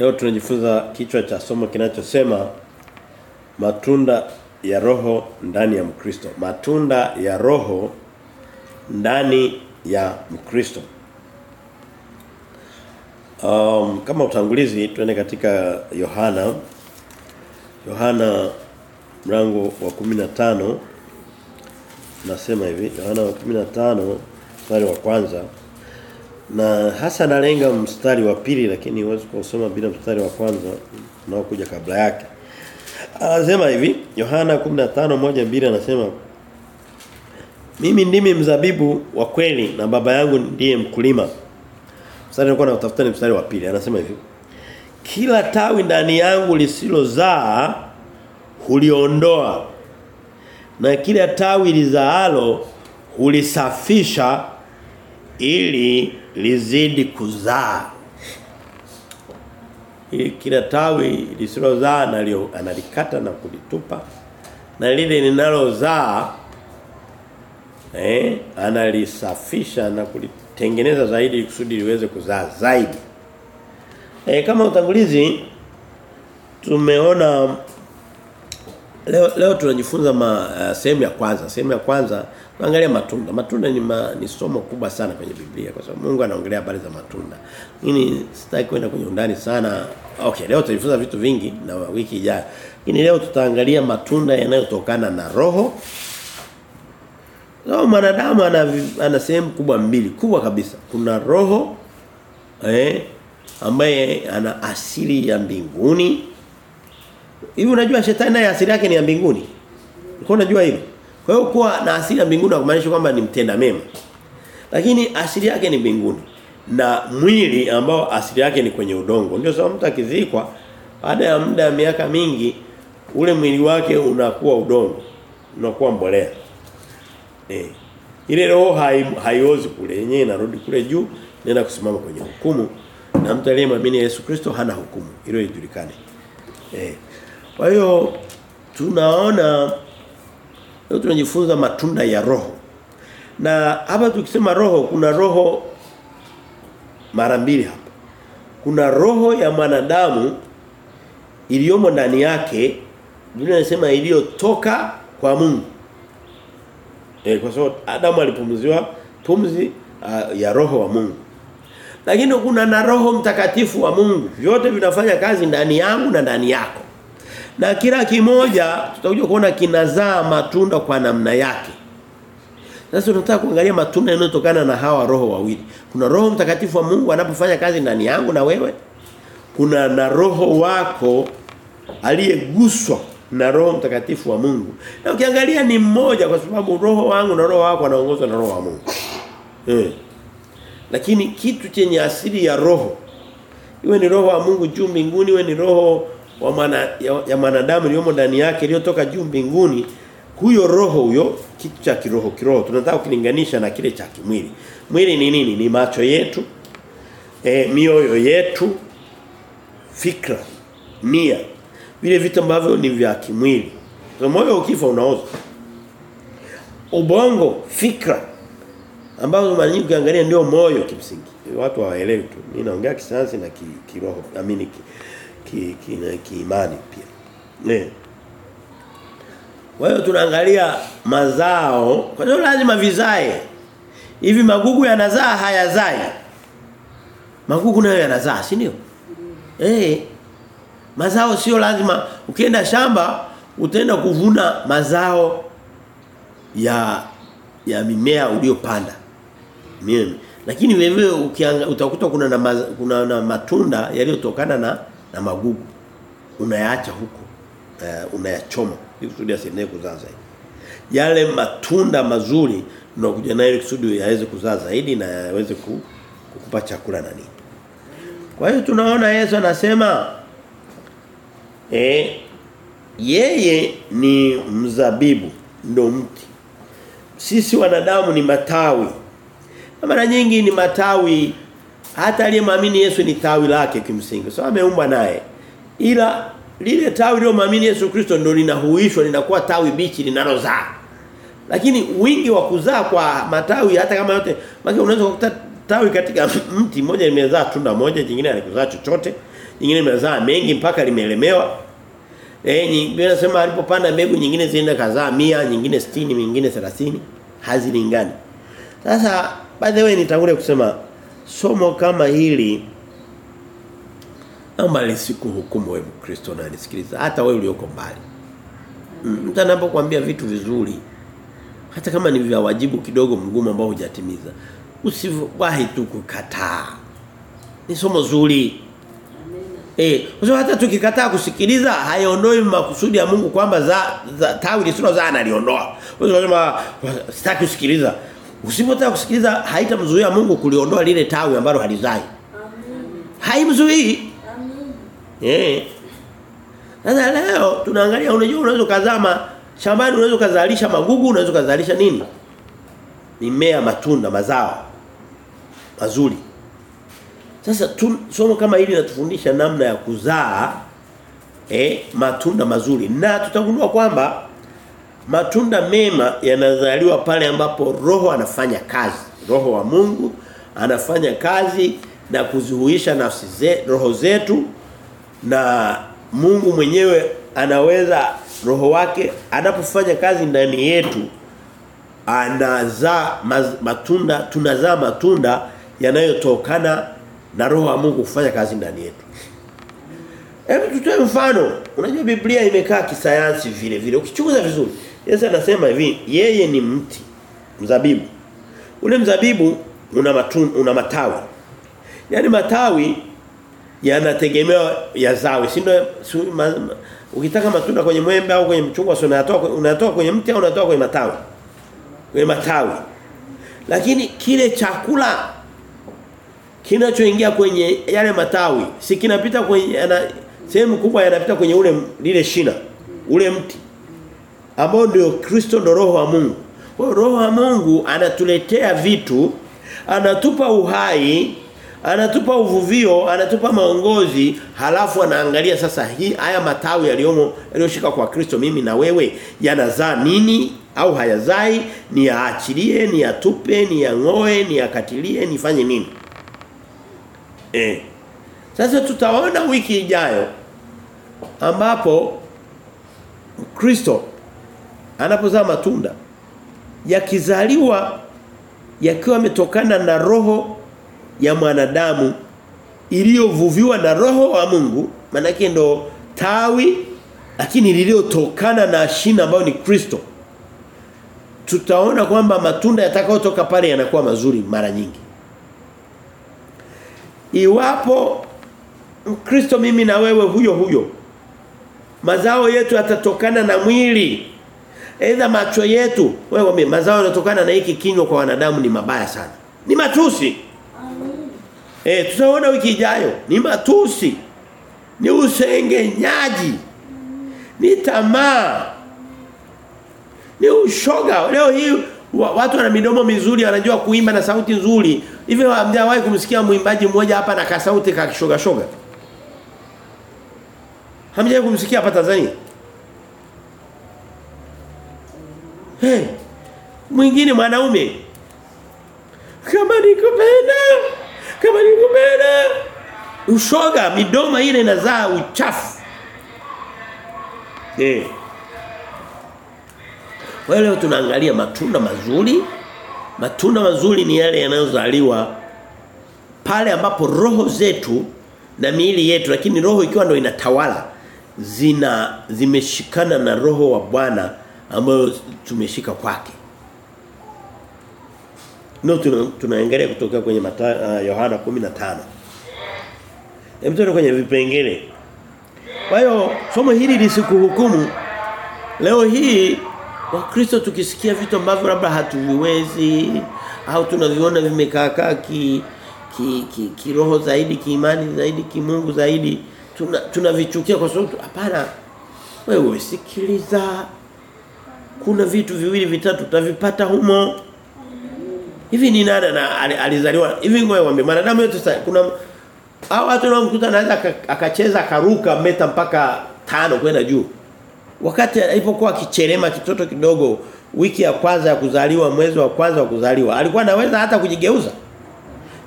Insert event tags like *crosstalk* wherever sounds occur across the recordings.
Leo tunajifunza kichwa cha somo kinachosema matunda ya roho ndani ya Mkristo. Matunda ya roho ndani ya Mkristo. Um, kama utangulizi tuende katika Yohana Yohana mlango wa 15 nasema hivi Yohana wa 15 mstari wa kwanza na hasa nalenga mstari wa pili lakini huwezi kusoma bila mstari wa kwanza unaokuja kabla yake. Anasema hivi Yohana 15:1 mbili anasema Mimi ndimi mzabibu wa kweli na baba yangu ndiye mkulima. Mstari nilikuwa nautafuta ni mstari wa pili anasema hivi Kila tawi ndani yangu lisilozaa huliondoa na kila tawi lizaalo hulisafisha ili lizidi kuzaa. Kila tawi lisilozaa analikata na kulitupa na lile linalozaa eh analisafisha na kulitengeneza zaidi kusudi liweze kuzaa zaidi. Eh kama utangulizi tumeona leo leo tunajifunza uh, sehemu ya kwanza. Sehemu ya kwanza tunaangalia matunda. Matunda ni ma, ni somo kubwa sana kwenye Biblia kwa sababu Mungu anaongelea habari za matunda. Mimi sitaki kwenda kwenye undani sana. Okay, leo tutajifunza vitu vingi na wiki ijayo. Lakini leo tutaangalia matunda yanayotokana na roho. Roho mwanadamu ana ana sehemu kubwa mbili, kubwa kabisa. Kuna roho eh ambaye ana asili ya mbinguni. Hivi unajua shetani naye asili yake ni ya mbinguni? Uko unajua hilo? Kwa hiyo kuwa na asili ya mbinguni hakumaanishi kwamba ni mtenda mema. Lakini asili yake ni mbinguni. Na mwili ambao asili yake ni kwenye udongo. Ndio sababu mtu akizikwa baada ya muda wa miaka mingi ule mwili wake unakuwa udongo. Unakuwa mbolea. Eh. Ile roho hai, haiozi kule yenyewe inarudi kule juu nenda kusimama kwenye hukumu. Na mtu aliyemwamini Yesu Kristo hana hukumu. Hilo lijulikane. Eh. Kwa hiyo tunaona leo tunajifunza matunda ya roho. Na hapa tukisema roho kuna roho mara mbili hapa. Kuna roho ya mwanadamu iliyomo ndani yake Biblia inasema iliyotoka kwa Mungu. Eh kwa sababu Adamu alipumziwa pumzi uh, ya roho wa Mungu. Lakini kuna na roho mtakatifu wa Mungu. Vyote vinafanya kazi ndani yangu na ndani yako. Na kila kimoja tutakuja kuona kinazaa matunda kwa namna yake. Sasa tunataka kuangalia matunda yanayotokana na hawa roho wawili. Kuna roho mtakatifu wa Mungu anapofanya kazi ndani yangu na wewe. Kuna na roho wako aliyeguswa na roho mtakatifu wa Mungu. Na ukiangalia ni mmoja kwa sababu roho wangu na roho wako anaongozwa na roho wa Mungu. Eh. Lakini kitu chenye asili ya roho iwe ni roho wa Mungu juu mbinguni iwe ni roho wa mana, ya, ya manadamu iliyomo ndani yake iliyotoka juu mbinguni huyo roho huyo kitu cha kiroho kiroho. Tunataka kulinganisha na kile cha kimwili. Mwili ni nini? Ni macho yetu e, mioyo yetu fikra nia. Vile vitu ambavyo ni vya kimwili. Moyo ukifa unaoza. Ubongo fikra ambazo mara nyingi ndio moyo kimsingi. Watu hawaelewi tu. Mimi naongea kisayansi na ki, kiroho. Amini ki, ki, ki, ki kiimani pia. Ne. Kwa hiyo tunaangalia mazao, kwa hiyo lazima vizae. Hivi magugu yanazaa hayazai. Magugu nayo yanazaa, si ndio? Eh. Mazao sio lazima ukienda shamba utaenda kuvuna mazao ya ya mimea uliyopanda. Mimi lakini wewe utakuta kuna na maz, kuna na matunda yaliyotokana na na magugu unayaacha huko uh, unayachoma. Ili kusudi asiendelee kuzaa zaidi. Yale matunda mazuri unakuja nayo kusudi yaweze kuzaa zaidi na yaweze kukupa chakula na nini. Kwa hiyo tunaona Yesu anasema eh yeye ni mzabibu ndo mti. Sisi wanadamu ni matawi. Na mara nyingi ni matawi hata aliyemwamini Yesu ni tawi lake kimsingi. So ameumbwa naye. Ila lile tawi lililomwamini Yesu Kristo ndio linahuishwa linakuwa tawi bichi linalozaa. Lakini wingi wa kuzaa kwa matawi hata kama yote maana unaweza kukuta tawi katika *laughs* mti mmoja limezaa tunda moja, jingine halikuzaa chochote, jingine limezaa mengi mpaka limelemewa. Eh, Biblia inasema alipopanda mbegu nyingine zienda kazaa mia nyingine 60, nyingine 30, hazilingani. Sasa by the way nitangulia kusema somo kama hili naomba lisikuhukumu wewe Mkristo na nisikiliza hata wewe ulioko mbali. Mtu anapokuambia vitu vizuri hata kama ni vya wajibu kidogo mgumu ambao hujatimiza usiwahi tu kukataa. Ni somo zuri. Eh, usio hata tukikataa kusikiliza haiondoi makusudi ya Mungu kwamba za, za tawi lisilo za analiondoa. Unasema sitaki kusikiliza. Usipotaka kusikiliza haitamzuia Mungu kuliondoa lile tawi ambalo halizai. Amen. Haimzuii. Amen. Eh. Sasa leo tunaangalia unajua unaweza kuzama shambani unaweza kuzalisha magugu unaweza kuzalisha nini? Mimea, matunda, mazao mazuri. Sasa tu, somo kama hili natufundisha namna ya kuzaa eh matunda mazuri na tutagundua kwamba matunda mema yanazaliwa pale ambapo roho anafanya kazi. Roho wa Mungu anafanya kazi na kuzihuisha nafsi ze, roho zetu na Mungu mwenyewe anaweza roho wake anapofanya kazi ndani yetu anazaa matunda tunazaa matunda yanayotokana na roho wa Mungu kufanya kazi ndani yetu. Hebu tutoe mfano. Unajua Biblia imekaa kisayansi vile vile. Ukichunguza vizuri. Yesu anasema hivi, yeye ni mti mzabibu. Ule mzabibu una matun, una matawi. Yaani matawi yanategemewa yazawe. Si ndio ma, ukitaka matunda kwenye mwembe au kwenye mchungwa sio unatoa unatoa kwenye mti au unatoa kwenye matawi. Kwenye matawi. Lakini kile chakula kinachoingia kwenye yale matawi si kinapita kwenye sehemu kubwa yanapita kwenye ule lile shina ule mti ambao ndio Kristo ndio roho wa Mungu. Kwa roho wa Mungu anatuletea vitu, anatupa uhai, anatupa uvuvio, anatupa maongozi, halafu anaangalia sasa hii haya matawi yaliyomo yaliyoshika kwa Kristo mimi na wewe yanazaa nini au hayazai, ni yaachilie, ni yatupe, ni yangoe, ni yakatilie, nifanye nini? Eh. Sasa tutaona wiki ijayo ambapo Kristo anapozaa matunda yakizaliwa yakiwa yametokana na roho ya mwanadamu iliyovuviwa na roho wa Mungu manake ndo tawi lakini lililotokana na shina ambayo ni Kristo. Tutaona kwamba matunda yatakayotoka pale yanakuwa mazuri mara nyingi. Iwapo Kristo mimi na wewe huyo huyo mazao yetu yatatokana na mwili aidha macho yetu wewe wame mazao yanotokana na hiki kinywa kwa wanadamu ni mabaya sana. Ni matusi. Eh tutaona wiki ijayo. Ni matusi. Ni usengenyaji. Ni tamaa. Ni ushoga. Leo hii watu wana midomo mizuri wanajua kuimba na sauti nzuri. Hivi hamjawahi kumsikia mwimbaji mmoja hapa na kasauti kakishoga shoga? Hamjawahi kumsikia hapa Tanzania hey, mwingine mwanaume kama nikupenda kama nikupenda ushoga midomo ile inazaa uchafu eh hey. Kwa leo tunaangalia matunda mazuri. Matunda mazuri ni yale yanayozaliwa pale ambapo roho zetu na miili yetu lakini roho ikiwa ndo inatawala zina zimeshikana na roho wa Bwana ambayo tumeshika kwake. Ndio tuna, tunaangalia kutoka kwenye mata, uh, Yohana 15. Hebu tuende kwenye vipengele. Kwa hiyo somo hili lisikuhukumu. Leo hii Wakristo tukisikia vitu ambavyo labda hatuviwezi au tunaviona vimekaa ki ki, ki kiroho zaidi, kiimani zaidi, kimungu zaidi, tunavichukia tuna tunavichukia kwa sababu hapana. Wewe sikiliza. Kuna vitu viwili vitatu utavipata humo. Hivi ni nani na alizaliwa? Hivi ngoja waambie mwanadamu yote kuna hao watu wanaomkuta anaweza akacheza akaruka meta mpaka tano kwenda juu wakati alipokuwa kichelema kitoto kidogo wiki ya kwanza ya kuzaliwa mwezi wa kwanza wa kuzaliwa alikuwa anaweza hata kujigeuza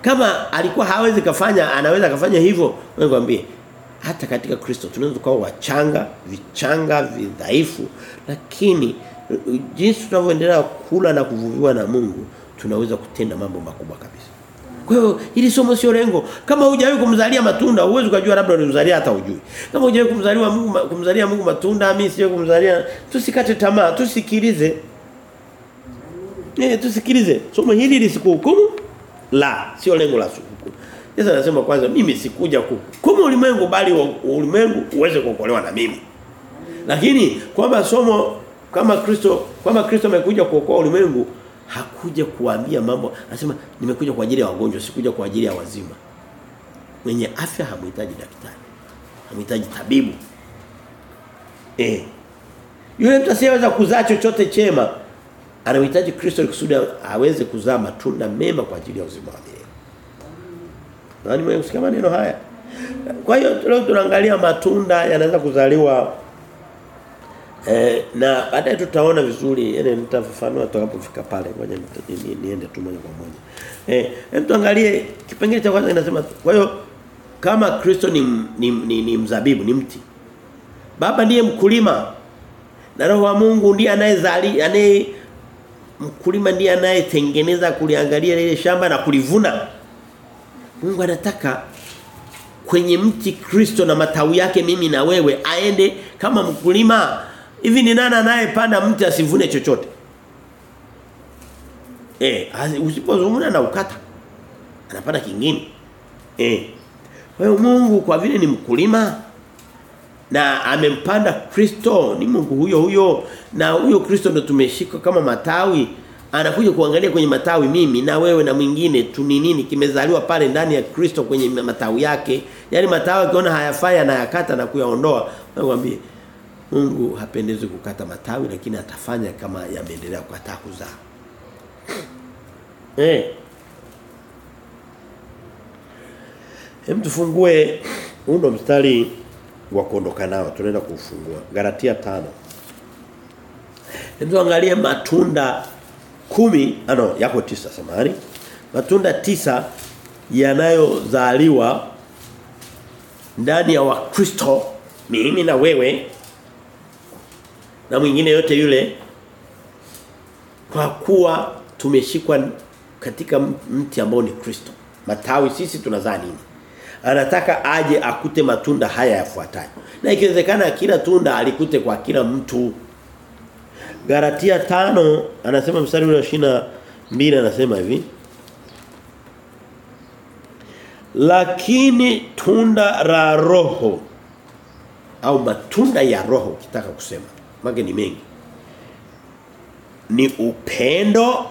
Kama alikuwa hawezi kafanya anaweza kafanya hivyo, wewe ngwambie hata katika Kristo tunaweza kuwa wachanga, vichanga, vidhaifu, lakini jinsi tunavyoendelea kula na kuvuviwa na Mungu, tunaweza kutenda mambo makubwa kabisa. Kwa hiyo hili somo sio lengo. Kama hujawahi kumzalia matunda, huwezi kujua labda ulimzalia hata ujui. Kama hujawahi kumzalia Mungu kumzalia Mungu matunda, mimi sio kumzalia, tusikate tamaa, tusikilize. Eh, tusikilize. Somo hili lisikuhukumu la, sio lengo la hukumu. Yesu anasema kwanza mimi sikuja kuhukumu ulimwengu bali ulimwengu uweze kuokolewa na mimi. Lakini kwamba somo kama Kristo kama Kristo amekuja kuokoa ulimwengu hakuja kuambia mambo anasema nimekuja kwa ajili ya wagonjwa sikuja kwa ajili ya wazima. Mwenye afya hamhitaji daktari hamhitaji tabibu. Eh yule mtu asiyeweza kuzaa chochote chema anamhitaji Kristo kusudi aweze kuzaa matunda mema kwa ajili ya uzima wa milele. Nani mwenye kusikia maneno haya? Kwa hiyo leo tunaangalia matunda yanaweza kuzaliwa Eh, na baadaye tutaona vizuri yani nitafafanua tutakapofika pale ngoja ni, niende tu moja kwa moja. Eh, hem tuangalie kipengele cha kwanza kinasema kwa hiyo kama Kristo ni, ni, ni, ni mzabibu ni mti. Baba ndiye mkulima. Na roho wa Mungu ndiye anayezali anaye mkulima ndiye anayetengeneza kuliangalia ile shamba na kulivuna. Mungu anataka kwenye mti Kristo na matawi yake mimi na wewe aende kama mkulima Hivi ni nani anayepanda mti asivune chochote? Eh, usipozungumza na ukata. Anapanda kingine. Eh. Kwa hiyo Mungu kwa vile ni mkulima na amempanda Kristo, ni Mungu huyo huyo na huyo Kristo ndo tumeshika kama matawi. Anakuja kuangalia kwenye matawi mimi na wewe na mwingine tuni nini kimezaliwa pale ndani ya Kristo kwenye matawi yake. Yaani matawi akiona hayafai anayakata na kuyaondoa. Nakwambia Mungu hapendezi kukata matawi lakini atafanya kama yameendelea kukataa kuzaa. Eh. Hem tufungue uno mstari wa kuondoka nao tunaenda kufungua. Galatia tano Hem tuangalie matunda kumi ano yako tisa samahani. Matunda tisa yanayozaliwa ndani ya Wakristo mimi na wewe na mwingine yote yule kwa kuwa tumeshikwa katika mti ambao ni Kristo. Matawi sisi tunazaa nini? Anataka aje akute matunda haya yafuatayo. Na ikiwezekana kila tunda alikute kwa kila mtu. Galatia tano anasema mstari ule wa mbili anasema hivi. Lakini tunda la roho au matunda ya roho kitaka kusema Mage ni mengi. Ni upendo,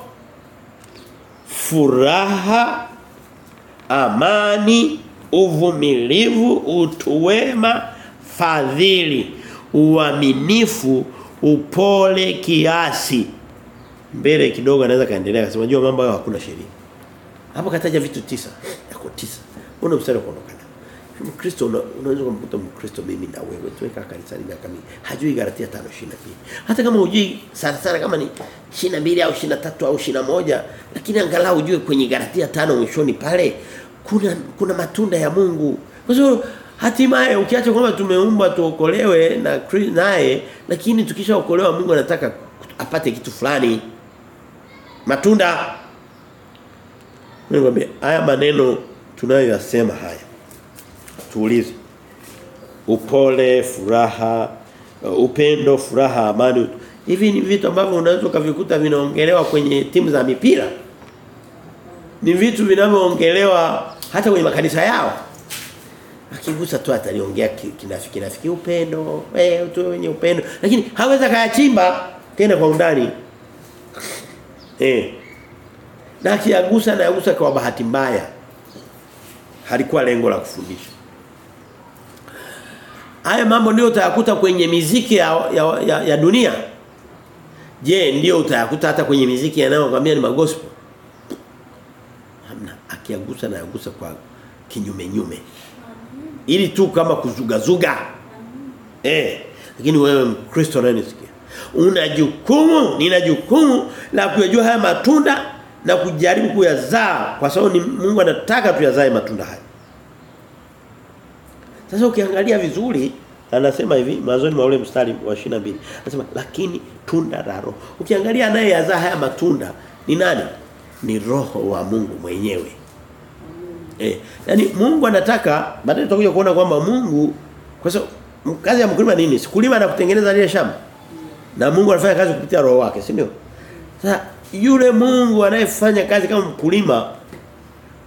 furaha, amani, uvumilivu, utuwema, fadhili, uaminifu, upole kiasi. Mbele kidogo anaweza kaendelea akasema jua mambo hayo hakuna sheria. Hapo kataja vitu tisa. Yako tisa. Una mstari kuondoka Mkristo unaweza kumkuta Mkristo mimi na wewe tuweka kanisani miaka mingi. Hajui Galatia 5:22. Hata kama hujui sana sana kama ni 22 au 23 au 21 lakini angalau ujue kwenye Galatia 5 mwishoni pale kuna kuna matunda ya Mungu. Kwa sababu hatimaye ukiacha kwamba tumeumbwa tuokolewe na naye lakini tukishaokolewa Mungu anataka apate kitu fulani. Matunda. Nikwambia haya maneno tunayoyasema haya tuulize upole furaha upendo furaha amani. Hivi ni vitu ambavyo unaweza kuvikuta vinaongelewa kwenye timu za mipira. Ni vitu vinavyoongelewa hata kwenye makanisa yao. Akigusa tu ataliongea kinafiki kinafiki upendo eh tu wenye upendo. Lakini haweza kayachimba tena kwa undani. Eh. Na akiagusa na yagusa kwa bahati mbaya. Halikuwa lengo la kufundisha Haya mambo ndio utayakuta kwenye miziki ya, ya, ya, ya dunia. Je, ndio utayakuta hata kwenye miziki yanayokwambia ni magospel? Hamna, akiagusa na yagusa kwa kinyume nyume. Ili tu kama kuzugazuga. Eh, lakini wewe Mkristo unanisikia. Una jukumu, nina jukumu la kujua haya matunda na kujaribu kuyazaa kwa sababu ni Mungu anataka tuyazae matunda haya. Sasa ukiangalia vizuri anasema hivi mwanzoni mwa ule mstari wa 22 anasema lakini tunda la roho. Ukiangalia anayeyazaa haya matunda ni nani? Ni roho wa Mungu mwenyewe. Eh, yani Mungu anataka baadaye tutakuja kuona kwamba Mungu kwa sababu kazi ya mkulima nini? Sikulima na kutengeneza lile shamba. Na Mungu anafanya kazi kupitia roho wake, si ndio? Sasa yule Mungu anayefanya kazi kama mkulima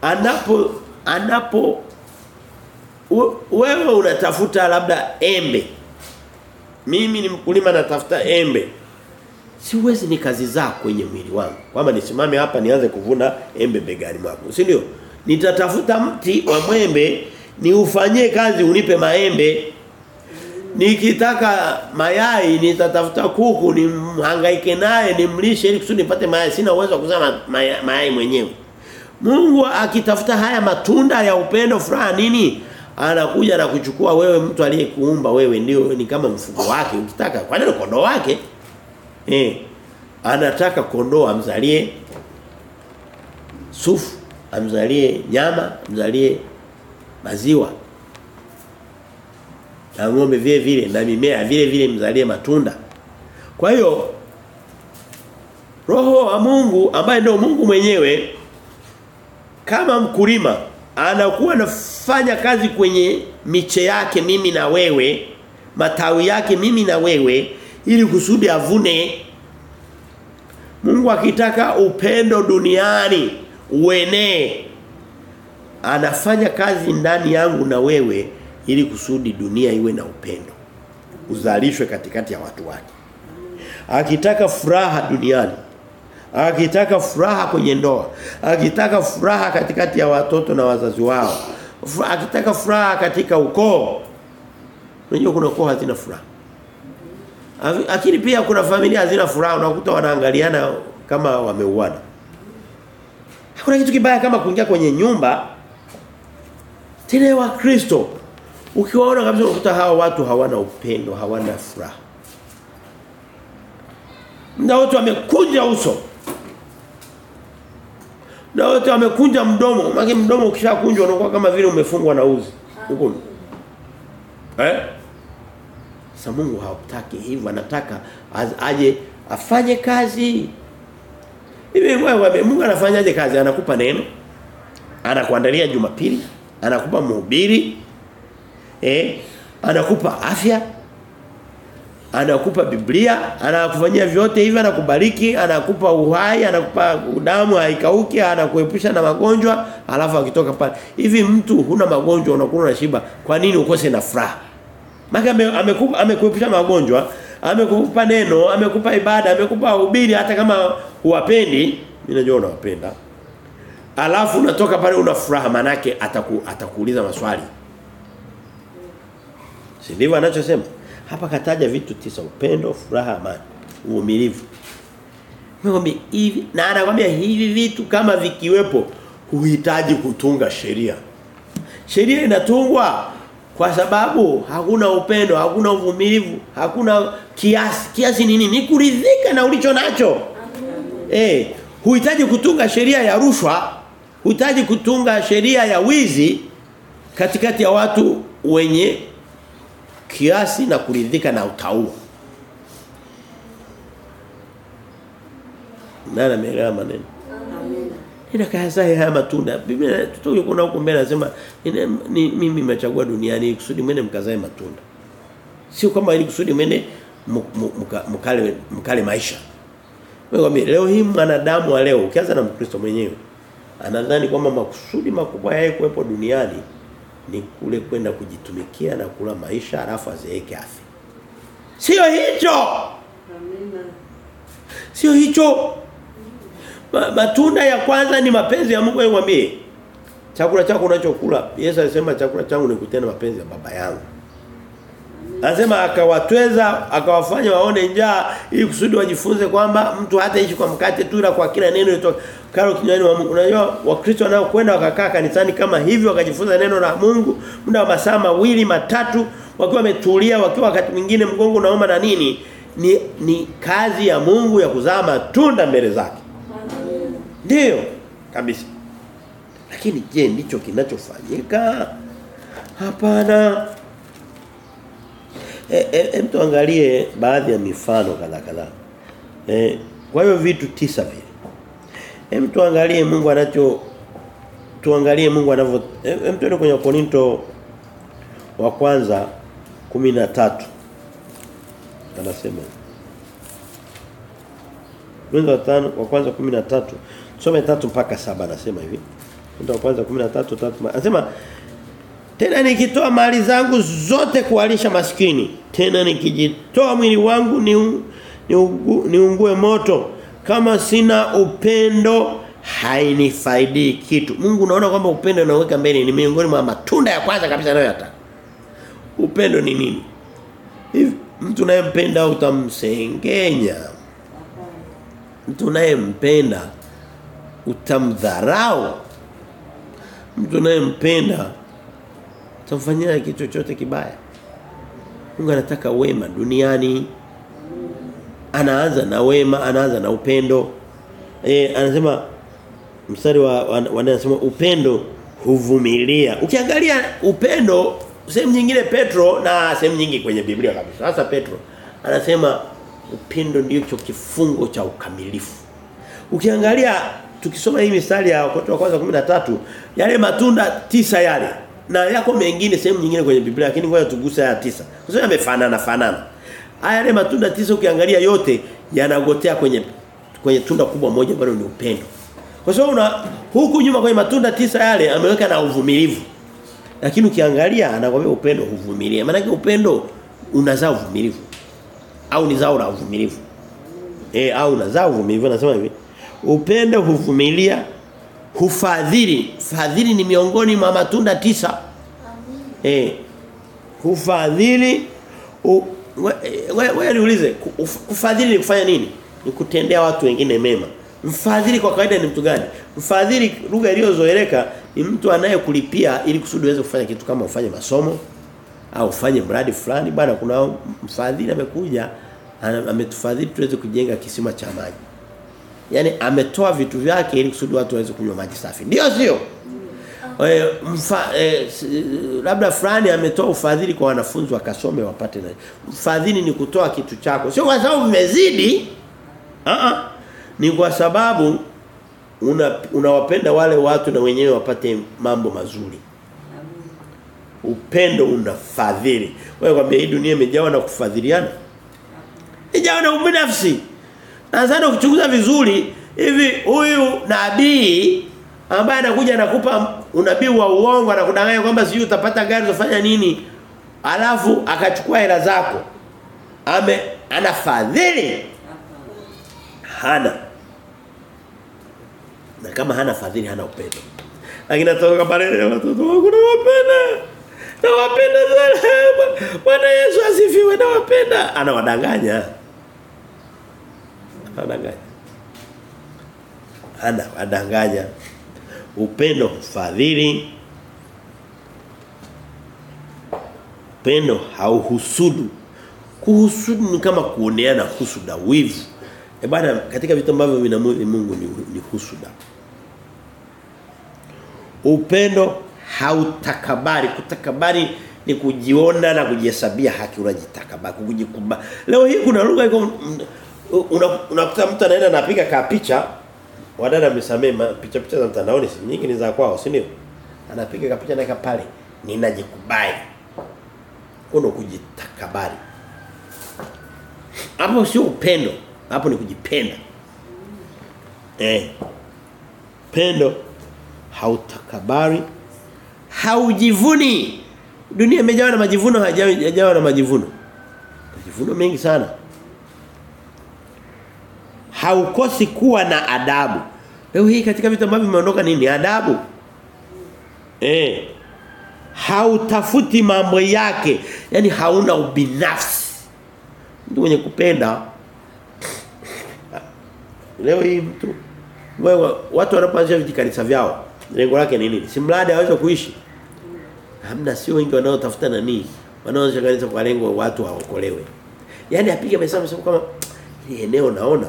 anapo anapo wewe unatafuta labda embe. Mimi ni mkulima natafuta embe. Siwezi ni kazi za kwenye mwili wangu. Kwamba nisimame hapa nianze kuvuna embe begani mwangu. Si ndio? Nitatafuta mti wa mwembe niufanyie kazi unipe maembe. Nikitaka mayai nitatafuta kuku nimhangaike naye nimlishe ili kusudi nipate mayai. Sina uwezo wa kuzaa mayai, mayai mwenyewe. Mungu akitafuta haya matunda ya upendo furaha nini? Anakuja na kuchukua wewe mtu aliyekuumba wewe ndio ni kama mfugo wake ukitaka. Kwa nini kondoo wake? Eh. Anataka kondoo amzalie sufu, amzalie nyama, amzalie maziwa. Na ng'ombe vile vile na mimea vile vile mzalie matunda. Kwa hiyo Roho wa Mungu ambaye ndio Mungu mwenyewe kama mkulima anakuwa anafanya kazi kwenye miche yake mimi na wewe, matawi yake mimi na wewe ili kusudi avune. Mungu akitaka upendo duniani uenee. Anafanya kazi ndani yangu na wewe ili kusudi dunia iwe na upendo. Uzalishwe katikati ya watu wake. Akitaka furaha duniani akitaka furaha kwenye ndoa akitaka furaha katikati ya watoto na wazazi wao akitaka furaha katika ukoo unajua kuna ukoo hazina furaha. Lakini pia kuna familia hazina furaha unakuta wanaangaliana kama wameuana. Hakuna kitu kibaya kama kuingia kwenye nyumba tena wa Kristo ukiwaona kabisa unakuta hawa watu hawana upendo hawana furaha. Na wote wamekunja uso na wote wamekunja mdomo. Maana mdomo ukishakunjwa unakuwa kama vile umefungwa na uzi. Huko eh? Sasa Mungu hautaki hivyo anataka aje afanye kazi. Hivi wewe Mungu anafanyaje kazi? Anakupa neno anakuandalia Jumapili. Anakupa mhubiri. Eh? Anakupa afya anakupa Biblia, anakufanyia vyote hivi, anakubariki, anakupa uhai, anakupa damu haikauki, anakuepusha na magonjwa, alafu akitoka pale. Hivi mtu huna magonjwa unakula na shiba, kwa nini ukose na furaha? Maana amekupa amekuepusha magonjwa, amekupa neno, amekupa ibada, amekupa uhubiri hata kama huwapendi, mimi najua unawapenda. Alafu unatoka pale una furaha manake ataku, atakuuliza maswali. Si ndivyo anachosema? Hapa kataja vitu tisa upendo, furaha, amani, uvumilivu. Ngombe hivi na anakuambia hivi vitu kama vikiwepo huhitaji kutunga sheria. Sheria inatungwa kwa sababu hakuna upendo, hakuna uvumilivu, hakuna kiasi. Kiasi nini? Ni kuridhika na ulicho nacho. Eh, huhitaji kutunga sheria ya rushwa, huhitaji kutunga sheria ya wizi katikati ya watu wenye kiasi na kuridhika na utaua. Nani ameelewa maneno? Nina kazae haya matunda. Biblia tutoke kuna huko mbele anasema ni mimi nimechagua duniani kusudi mwene mkazae matunda. Sio kama ili kusudi mwende mkale mkale maisha. Wewe leo hii mwanadamu wa leo ukianza na Mkristo mwenyewe anadhani kwamba makusudi makubwa yake kuwepo duniani ni kule kwenda kujitumikia na kula maisha alafu azeeke afi. Sio hicho. Amina. Sio hicho. Ma, matunda ya kwanza ni mapenzi ya Mungu mwambie. Chakula chako unachokula, Yesu alisema chakula changu ni kutenda mapenzi ya baba yangu. Anasema akawatweza, akawafanya waone njaa ili kusudi wajifunze kwamba mtu hata ishi kwa mkate tu na kwa kila neno litoka karo kinywani wa Mungu. Unajua Wakristo wanaokwenda wakakaa kanisani kama hivyo wakajifunza neno la Mungu muda wa masaa mawili matatu wakiwa wametulia wakiwa wakati mwingine mgongo unaoma na nini ni ni kazi ya Mungu ya kuzaa matunda mbele zake. Ndiyo kabisa. Lakini je, ndicho kinachofanyika? Hapana. E, e, angalie tuangalie baadhi ya mifano kadha kadha. Eh, kwa hiyo vitu tisa vile. Hem tuangalie Mungu anacho tuangalie Mungu anavyo hem tuende kwenye Korinto wa kwanza 13 anasema Mwezi wa tano wa kwanza 13 tusome 3 mpaka 7 anasema hivi. Mwezi wa kwanza 13 3 anasema tena nikitoa mali zangu zote kuwalisha maskini tena nikijitoa mwili wangu ni niungue, ni moto kama sina upendo hainifaidi kitu. Mungu unaona kwamba upendo unaweka mbele ni miongoni mwa matunda ya kwanza kabisa anayoyataka. Upendo ni nini? Hivi mtu unayempenda utamsengenya. Mtu unayempenda utamdharau. Mtu unayempenda utamfanyia kitu chochote kibaya. Mungu anataka wema duniani. Anaanza na wema, anaanza na upendo. Eh anasema mstari wa wanasema upendo huvumilia. Ukiangalia upendo sehemu nyingine Petro na sehemu nyingi kwenye Biblia kabisa. Sasa Petro anasema upendo ndicho kifungo cha ukamilifu. Ukiangalia tukisoma hii mistari ya Wakorintho wa kwanza 13 yale matunda tisa yale na yako mengine sehemu nyingine kwenye Biblia lakini ngoja tuguse haya tisa. Kwa sababu yamefanana fanana. Haya yale matunda tisa ukiangalia yote yanagotea kwenye kwenye tunda kubwa moja bado ni upendo. Kwa sababu una huku nyuma kwenye matunda tisa yale ameweka na uvumilivu. Lakini ukiangalia anakuambia upendo huvumilia. Maana upendo unazaa uvumilivu. Au ni zao la uvumilivu. Eh au unazaa uvumilivu anasema hivi. Upendo huvumilia hufadhili. Fadhili ni miongoni mwa matunda tisa. Eh hufadhili wewe niulize kufadhili ni kufanya nini? Ni kutendea watu wengine mema. Mfadhili kwa kawaida ni mtu gani? Mfadhili lugha iliyozoeleka ni mtu anayekulipia ili kusudi uweze kufanya kitu kama ufanye masomo au ufanye mradi fulani. Bwana kuna mfadhili amekuja ametufadhili tuweze kujenga kisima cha maji. Yaani ametoa vitu vyake ili kusudi watu waweze kunywa maji safi. Ndio sio? E, mfa, e, labda fulani ametoa ufadhili kwa wanafunzi wakasome wapate na. Mfadhili ni kutoa kitu chako. Sio kwa sababu umezidi. Ah uh ni kwa sababu una unawapenda wale watu na wenyewe wapate mambo mazuri. Upendo unafadhili. Wewe kwambia hii dunia imejawa na kufadhiliana. Ijawa na ubinafsi. Sasa ukichunguza vizuri hivi huyu nabii ambaye anakuja anakupa unabii wa uongo anakudanganya kwamba sijui utapata gari utafanya nini alafu akachukua hela zako ame anafadhili hana. Na kama hana fadhili hana upendo. Lakini natoka pale watoto wangu nawapenda. Nawapenda sana. Bwana Yesu asifiwe nawapenda. Anawadanganya anawadanganya ana adanganya upendo fadhili upendo hauhusudu kuhusudu ni kama kuoneana husuda wivu E bana katika vitu ambavyo vinamudhi Mungu ni, ni husuda. Upendo hautakabari. Kutakabari ni kujiona na kujihesabia haki unajitakabari, kujikubali. Leo hii kuna lugha iko unakuta una mtu anaenda anapiga ka picha wadada msamee picha picha za mtandaoni si nyingi ni za kwao, si ndio? Anapiga ka picha naika pale ninajikubali. Uno kujitakabari. Hapo sio upendo hapo ni kujipenda eh pendo hautakabari haujivuni dunia imejawa na majivuno hajajawa na majivuno majivuno mengi sana haukosi kuwa na adabu leo hii katika vitu ambavyo vimeondoka nini adabu eh hautafuti mambo yake yani hauna ubinafsi mtu mwenye kupenda Leo hii mtu wewe watu wanapoanzia vijikanisa vyao lengo lake ni nini? Si mradi aweze kuishi. Hamna sio wengi wanaotafuta nani? Wanaoanzisha kanisa kwa lengo watu waokolewe. Yaani apige mahesabu kama eneo naona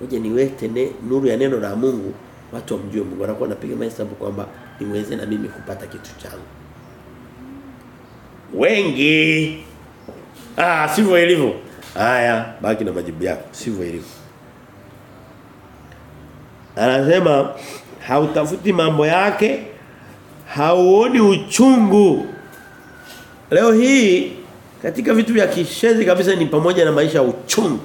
ngoja niwete ne, nuru ya neno la Mungu watu wamjue Mungu. Wanakuwa wanapiga mahesabu kwamba niweze na mimi kupata kitu changu. Wengi. Ah sivyo ilivyo. Haya baki na majibu yako. Sivyo ilivyo. Anasema hautafuti mambo yake hauoni uchungu. Leo hii katika vitu vya kishezi kabisa ni pamoja na maisha ya uchungu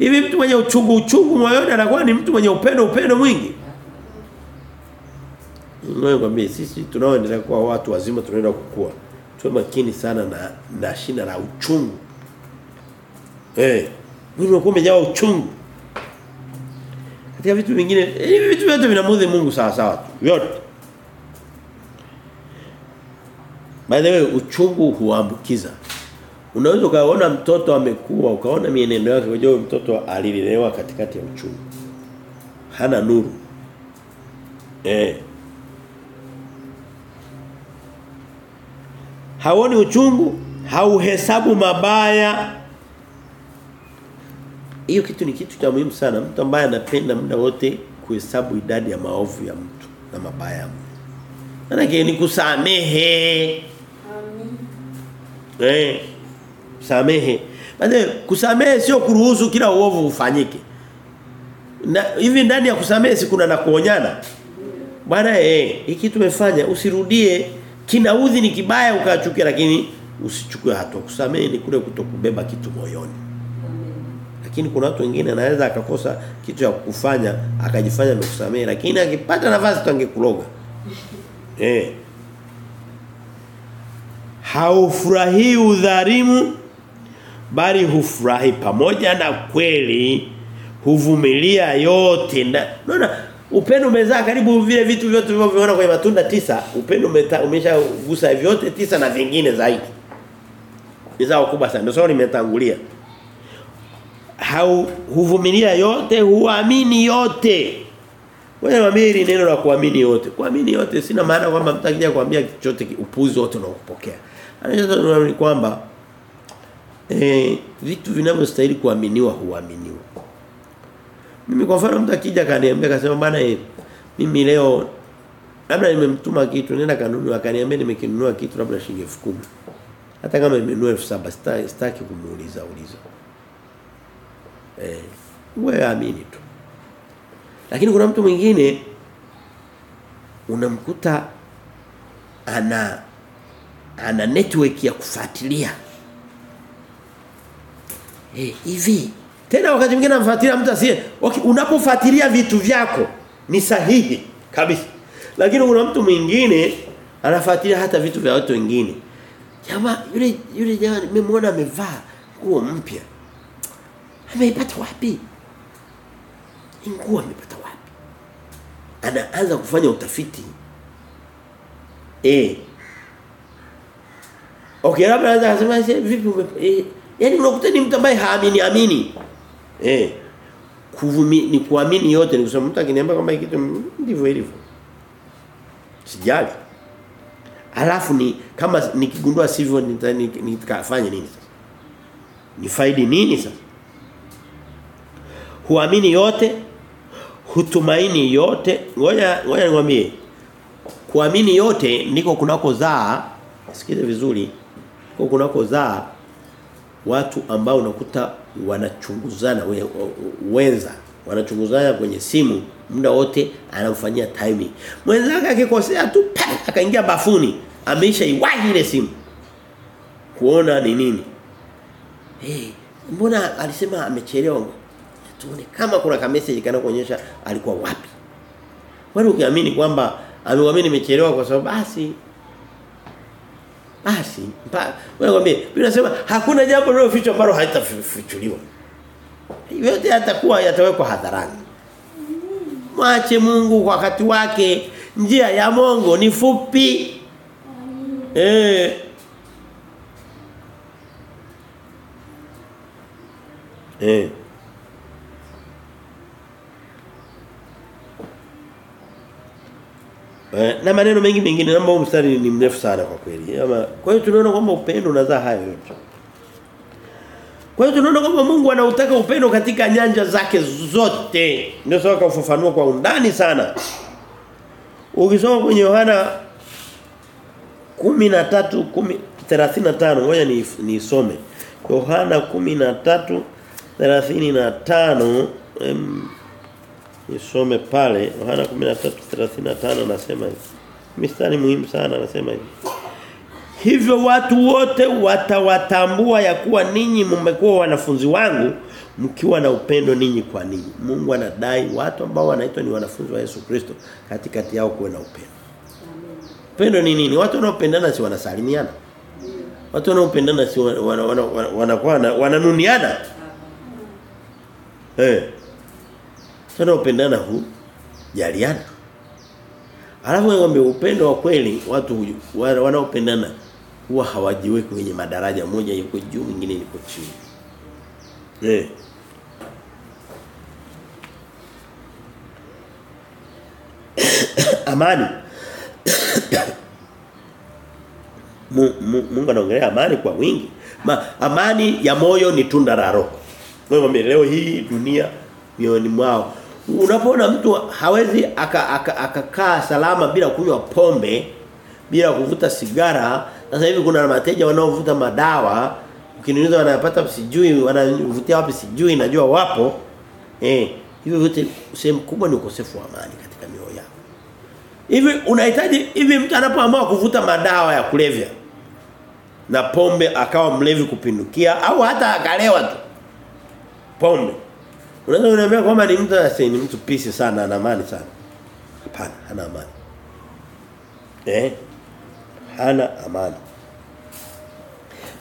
hivi mtu mwenye uchungu uchungu moyoni anakuwa ni mtu mwenye upendo upendo mwingi Ngoja nikwambie sisi tunaoendelea kuwa watu wazima tunaenda kukua. Tuwe makini sana na na shina la uchungu. Eh, mwili wako uchungu. Katika vitu vingine, hivi vitu vyote vinamudhi Mungu sawa sawa tu. Vyote. By the way, uchungu huambukiza. Unaweza ukaona mtoto amekuwa, ukaona mienendo yake, unajua mtoto alilelewa katikati ya uchungu. Hana nuru. Eh. Haoni uchungu, hauhesabu mabaya. Hiyo kitu ni kitu cha muhimu sana. Mtu ambaye anapenda muda wote kuhesabu idadi ya maovu ya mtu na mabaya ya mtu. Maana ni kusamehe. Eh. Samehe. Baadaye kusamehe sio kuruhusu kila uovu ufanyike. Na hivi ndani ya kusamehe si kuna na kuonyana. Bwana eh hiki tumefanya usirudie kinaudhi ni kibaya ukachukia lakini usichukue hatua kusamehe ni kule kutokubeba kitu moyoni. Lakini kuna watu wengine anaweza akakosa kitu ya kufanya akajifanya amekusamehe lakini akipata nafasi tu angekuloga. Eh. haufurahii udhalimu bali hufurahi pamoja na kweli huvumilia yote. Unaona upendo umezaa karibu vile vitu vyote vilivyoviona kwenye matunda tisa, upendo umeshagusa vyote tisa na vingine zaidi. Ni zao kubwa sana. Ndio nimetangulia. Hau huvumilia yote, huamini yote. Wewe mwamini neno la kuamini yote. Kuamini yote sina maana kwamba mtakija kuambia chochote upuzi wote unaopokea. Anachotaka ni kwamba eh vitu vinavyostahili kuaminiwa huaminiwa. Mimi kwa mfano mtu akija kaniambia akasema bana eh mimi leo labda nimemtuma kitu nenda kanunua akaniambia nimekinunua kitu labda shilingi 10,000. Hata kama imenunua 7,000 sitaki kumuuliza uliza. Eh wewe amini tu. Lakini kuna mtu mwingine unamkuta ana ana network ya kufuatilia. Eh hivi tena wakati mwingine namfuatilia mtu asiye okay, unapofuatilia vitu vyako ni sahihi kabisa. Lakini kuna mtu mwingine anafuatilia hata vitu vya watu wengine. Jamaa yule yule jamaa nimemwona amevaa nguo mpya. Ameipata wapi? Nguo amepata wapi? Anaanza kufanya utafiti. Eh. Okay, labda anaanza kusema vipi umepata eh, Yaani unakuta ni mtu ambaye haamini amini. Eh. Kuvumi ni kuamini yote ni kusema mtu akiniambia kwamba kitu ndivyo ilivyo. Sijali. Alafu ni kama nikigundua sivyo nitakafanya nini sasa? Nifaidi nini sasa? Huamini yote, hutumaini yote. Ngoja ngoja nikwambie. Kuamini yote niko kunakozaa, sikize vizuri. Ndiko kunakozaa watu ambao unakuta wanachunguzana we, wenza wanachunguzana kwenye simu muda wote anamfanyia timing. Mwenzake akikosea tu akaingia bafuni ameisha iwahi ile simu. Kuona ni nini? Eh hey, mbona alisema amechelewa? Tuone kama kuna ka message kana kuonyesha alikuwa wapi. Wewe ukiamini kwamba amewamini nimechelewa kwa sababu basi basi wewe nakwambia Biblia inasema hakuna jambo lililofichwa ambalo halitafichuliwa. Yote yatakuwa yatawekwa hadharani. Mwache Mungu kwa wakati wake. Njia ya Mungu ni fupi. Eh. Eh. Na maneno mengi mengine naomba mstari ni mrefu sana kwa kweli. Ama kwa hiyo tunaona kwamba upendo unazaa hayo yote. Kwa hiyo tunaona kwamba Mungu anautaka upendo katika nyanja zake zote. Ndio sawa kaufafanua kwa undani sana. Ukisoma kwenye Yohana 13 35 ngoja ni nisome. Yohana 13 35 em, nisome pale Yohana 13:35 anasema hivi. Mistari muhimu sana anasema hivi. Hivyo watu wote watawatambua ya kuwa ninyi mmekuwa wanafunzi wangu mkiwa na upendo ninyi kwa ninyi. Mungu anadai watu ambao wanaitwa ni wanafunzi wa Yesu Kristo katikati yao kuwe na upendo. Upendo ni nini? Watu wanaopendana si wanasalimiana. Watu wanaopendana si wanakuwa wana, wana, wana, wananuniana. Eh. Wanaopendana huu jaliana. Alafu ngombe upendo wa kweli watu wanaopendana huwa hawajiweki kwenye madaraja moja yuko juu mwingine yuko chini. Eh. *coughs* amani. *coughs* Mungu anaongelea amani kwa wingi. Ma, amani ya moyo ni tunda la roho. Wewe leo hii dunia mioni mwao unapoona mtu hawezi akakaa aka, aka, aka salama bila kunywa pombe bila kuvuta sigara. Sasa hivi kuna mateja wanaovuta madawa. Ukiniuliza wanapata sijui wanavutia wapi sijui najua wapo. Eh hivi vyote sehemu kubwa ni ukosefu wa amani katika mioyo yao hivi unahitaji hivi mtu anapoamua kuvuta madawa ya kulevya na pombe akawa mlevi kupindukia au hata akalewa tu pombe Unaweza kuniambia kwamba ni mtu asi ni mtu pisi sana ana amani sana. Hapana, hana amani. Eh? Hana amani.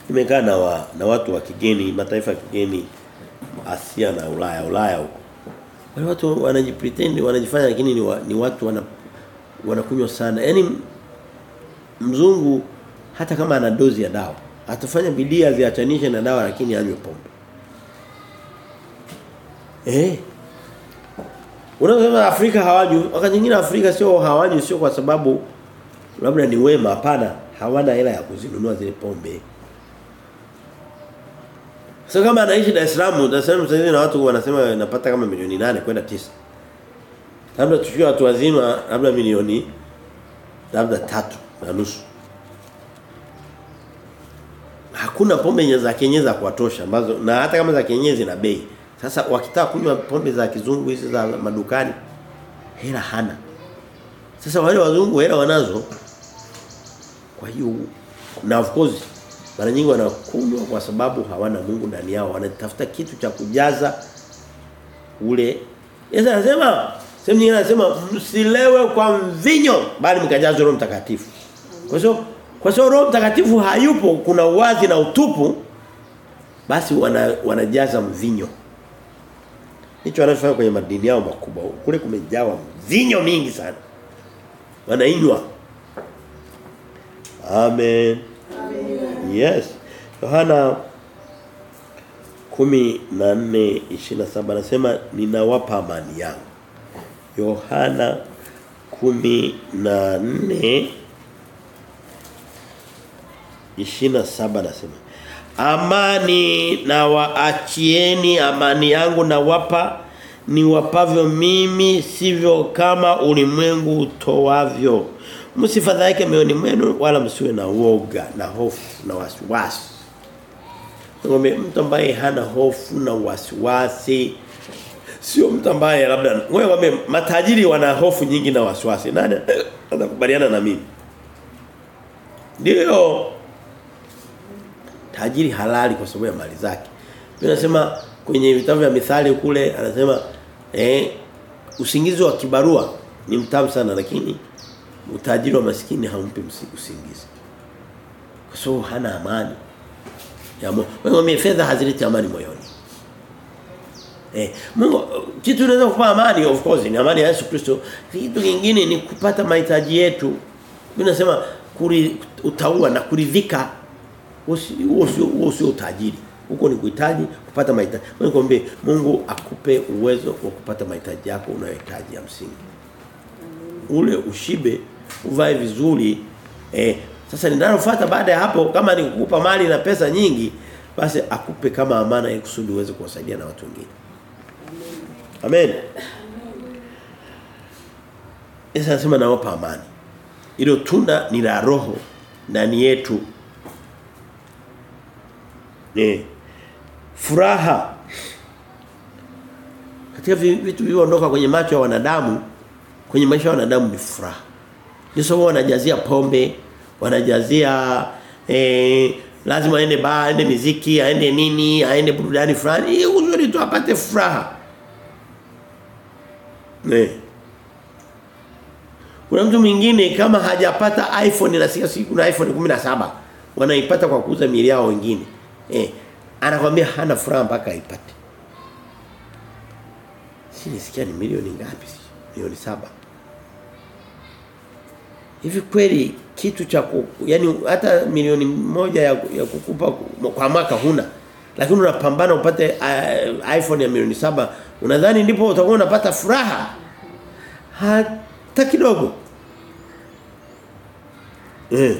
Nimekaa na wa, na watu wa kigeni, mataifa ya kigeni Asia na Ulaya, Ulaya huko. Wale watu wanajipretend, wanajifanya lakini ni, wa, ni watu wana wanakunywa sana. Yaani mzungu hata kama ana dozi ya dawa, atafanya bidii aziachanishe na dawa lakini anywe pombe. Eh. Unasema Afrika hawaju, wakati nyingine Afrika sio hawaju sio kwa sababu labda ni wema hapana, hawana hela ya kuzinunua zile pombe. Sasa so, kama anaishi Dar es Salaam, Dar es Salaam sasa na watu wanasema napata kama milioni 8 kwenda 9. Labda tukiwa watu wazima labda milioni labda tatu na nusu. Hakuna pombe za kienyeji za kuwatosha ambazo na hata kama za kienyeji na bei. Sasa wakitaka kunywa pombe za kizungu hizi za madukani hela hana. Sasa wale wazungu hela wanazo. Kwa hiyo na of course mara nyingi wanakunywa kwa sababu hawana Mungu ndani yao. Wanatafuta kitu cha kujaza ule. Yesu anasema sehemu nyingine anasema msilewe kwa mvinyo bali mkajazwe Roho Mtakatifu. Kwa hiyo kwa sababu Roho Mtakatifu hayupo kuna uwazi na utupu basi wana, wanajaza mvinyo. Hicho wanachofanya kwenye madini yao makubwa. Kule kumejawa mvinyo mingi sana. Wanainywa. Amen. Amen. Yes. Yohana 14:27 anasema ninawapa amani yangu. Yohana 14 27 anasema Amani na waachieni amani yangu na wapa ni wapavyo mimi sivyo kama ulimwengu utoavyo. Msifadhaike mioni mwenu wala msiwe na woga na hofu na wasiwasi. Ngombe mtu ambaye hana hofu na wasiwasi sio mtu ambaye labda wewe wame matajiri wana hofu nyingi na wasiwasi. Nani anakubaliana na mimi? Ndio tajiri halali kwa sababu ya mali zake. Biblia nasema kwenye vitabu vya mithali kule anasema eh usingizi wa kibarua ni mtamu sana lakini utajiri wa maskini haumpi usingizi. Kwa sababu hana amani. Ya. Wewe fedha hazileti amani moyoni. Eh, Mungu kitu unaweza kupa amani of course ni amani ya Yesu Kristo. Kitu kingine ni kupata mahitaji yetu. Mimi nasema kuri utaua na kuridhika huo sio utajiri. Huko ni kuhitaji kupata mahitaji. Wewe kwambie Mungu akupe uwezo wa kupata mahitaji yako unayohitaji ya msingi. Ule ushibe, uvae vizuri. Eh, sasa ninalofuata baada ya hapo kama ni kukupa mali na pesa nyingi, basi akupe kama amana ili kusudi uweze kuwasaidia na watu wengine. Amen. Yesu anasema nawapa amani. Ilo tunda ni la roho ndani yetu. Ne. Furaha. Katika vitu vilivyoondoka kwenye macho ya wanadamu, kwenye maisha ya wanadamu ni furaha. Yesu wanajazia pombe, wanajazia eh lazima aende baa, aende miziki, aende nini, aende burudani fulani, uzuri tu apate furaha. Ne. Kuna mtu mwingine kama hajapata iPhone na sisi kuna iPhone 17 wanaipata kwa kuuza miili yao wengine. Eh, anakwambia hana furaha mpaka aipate. Si nisikia ni milioni ngapi? Milioni saba Hivi kweli kitu cha yani hata milioni moja ya, ya kukupa kwa mwaka huna. Lakini unapambana upate uh, iPhone ya milioni saba unadhani ndipo utakuwa unapata furaha? Hata kidogo. Eh.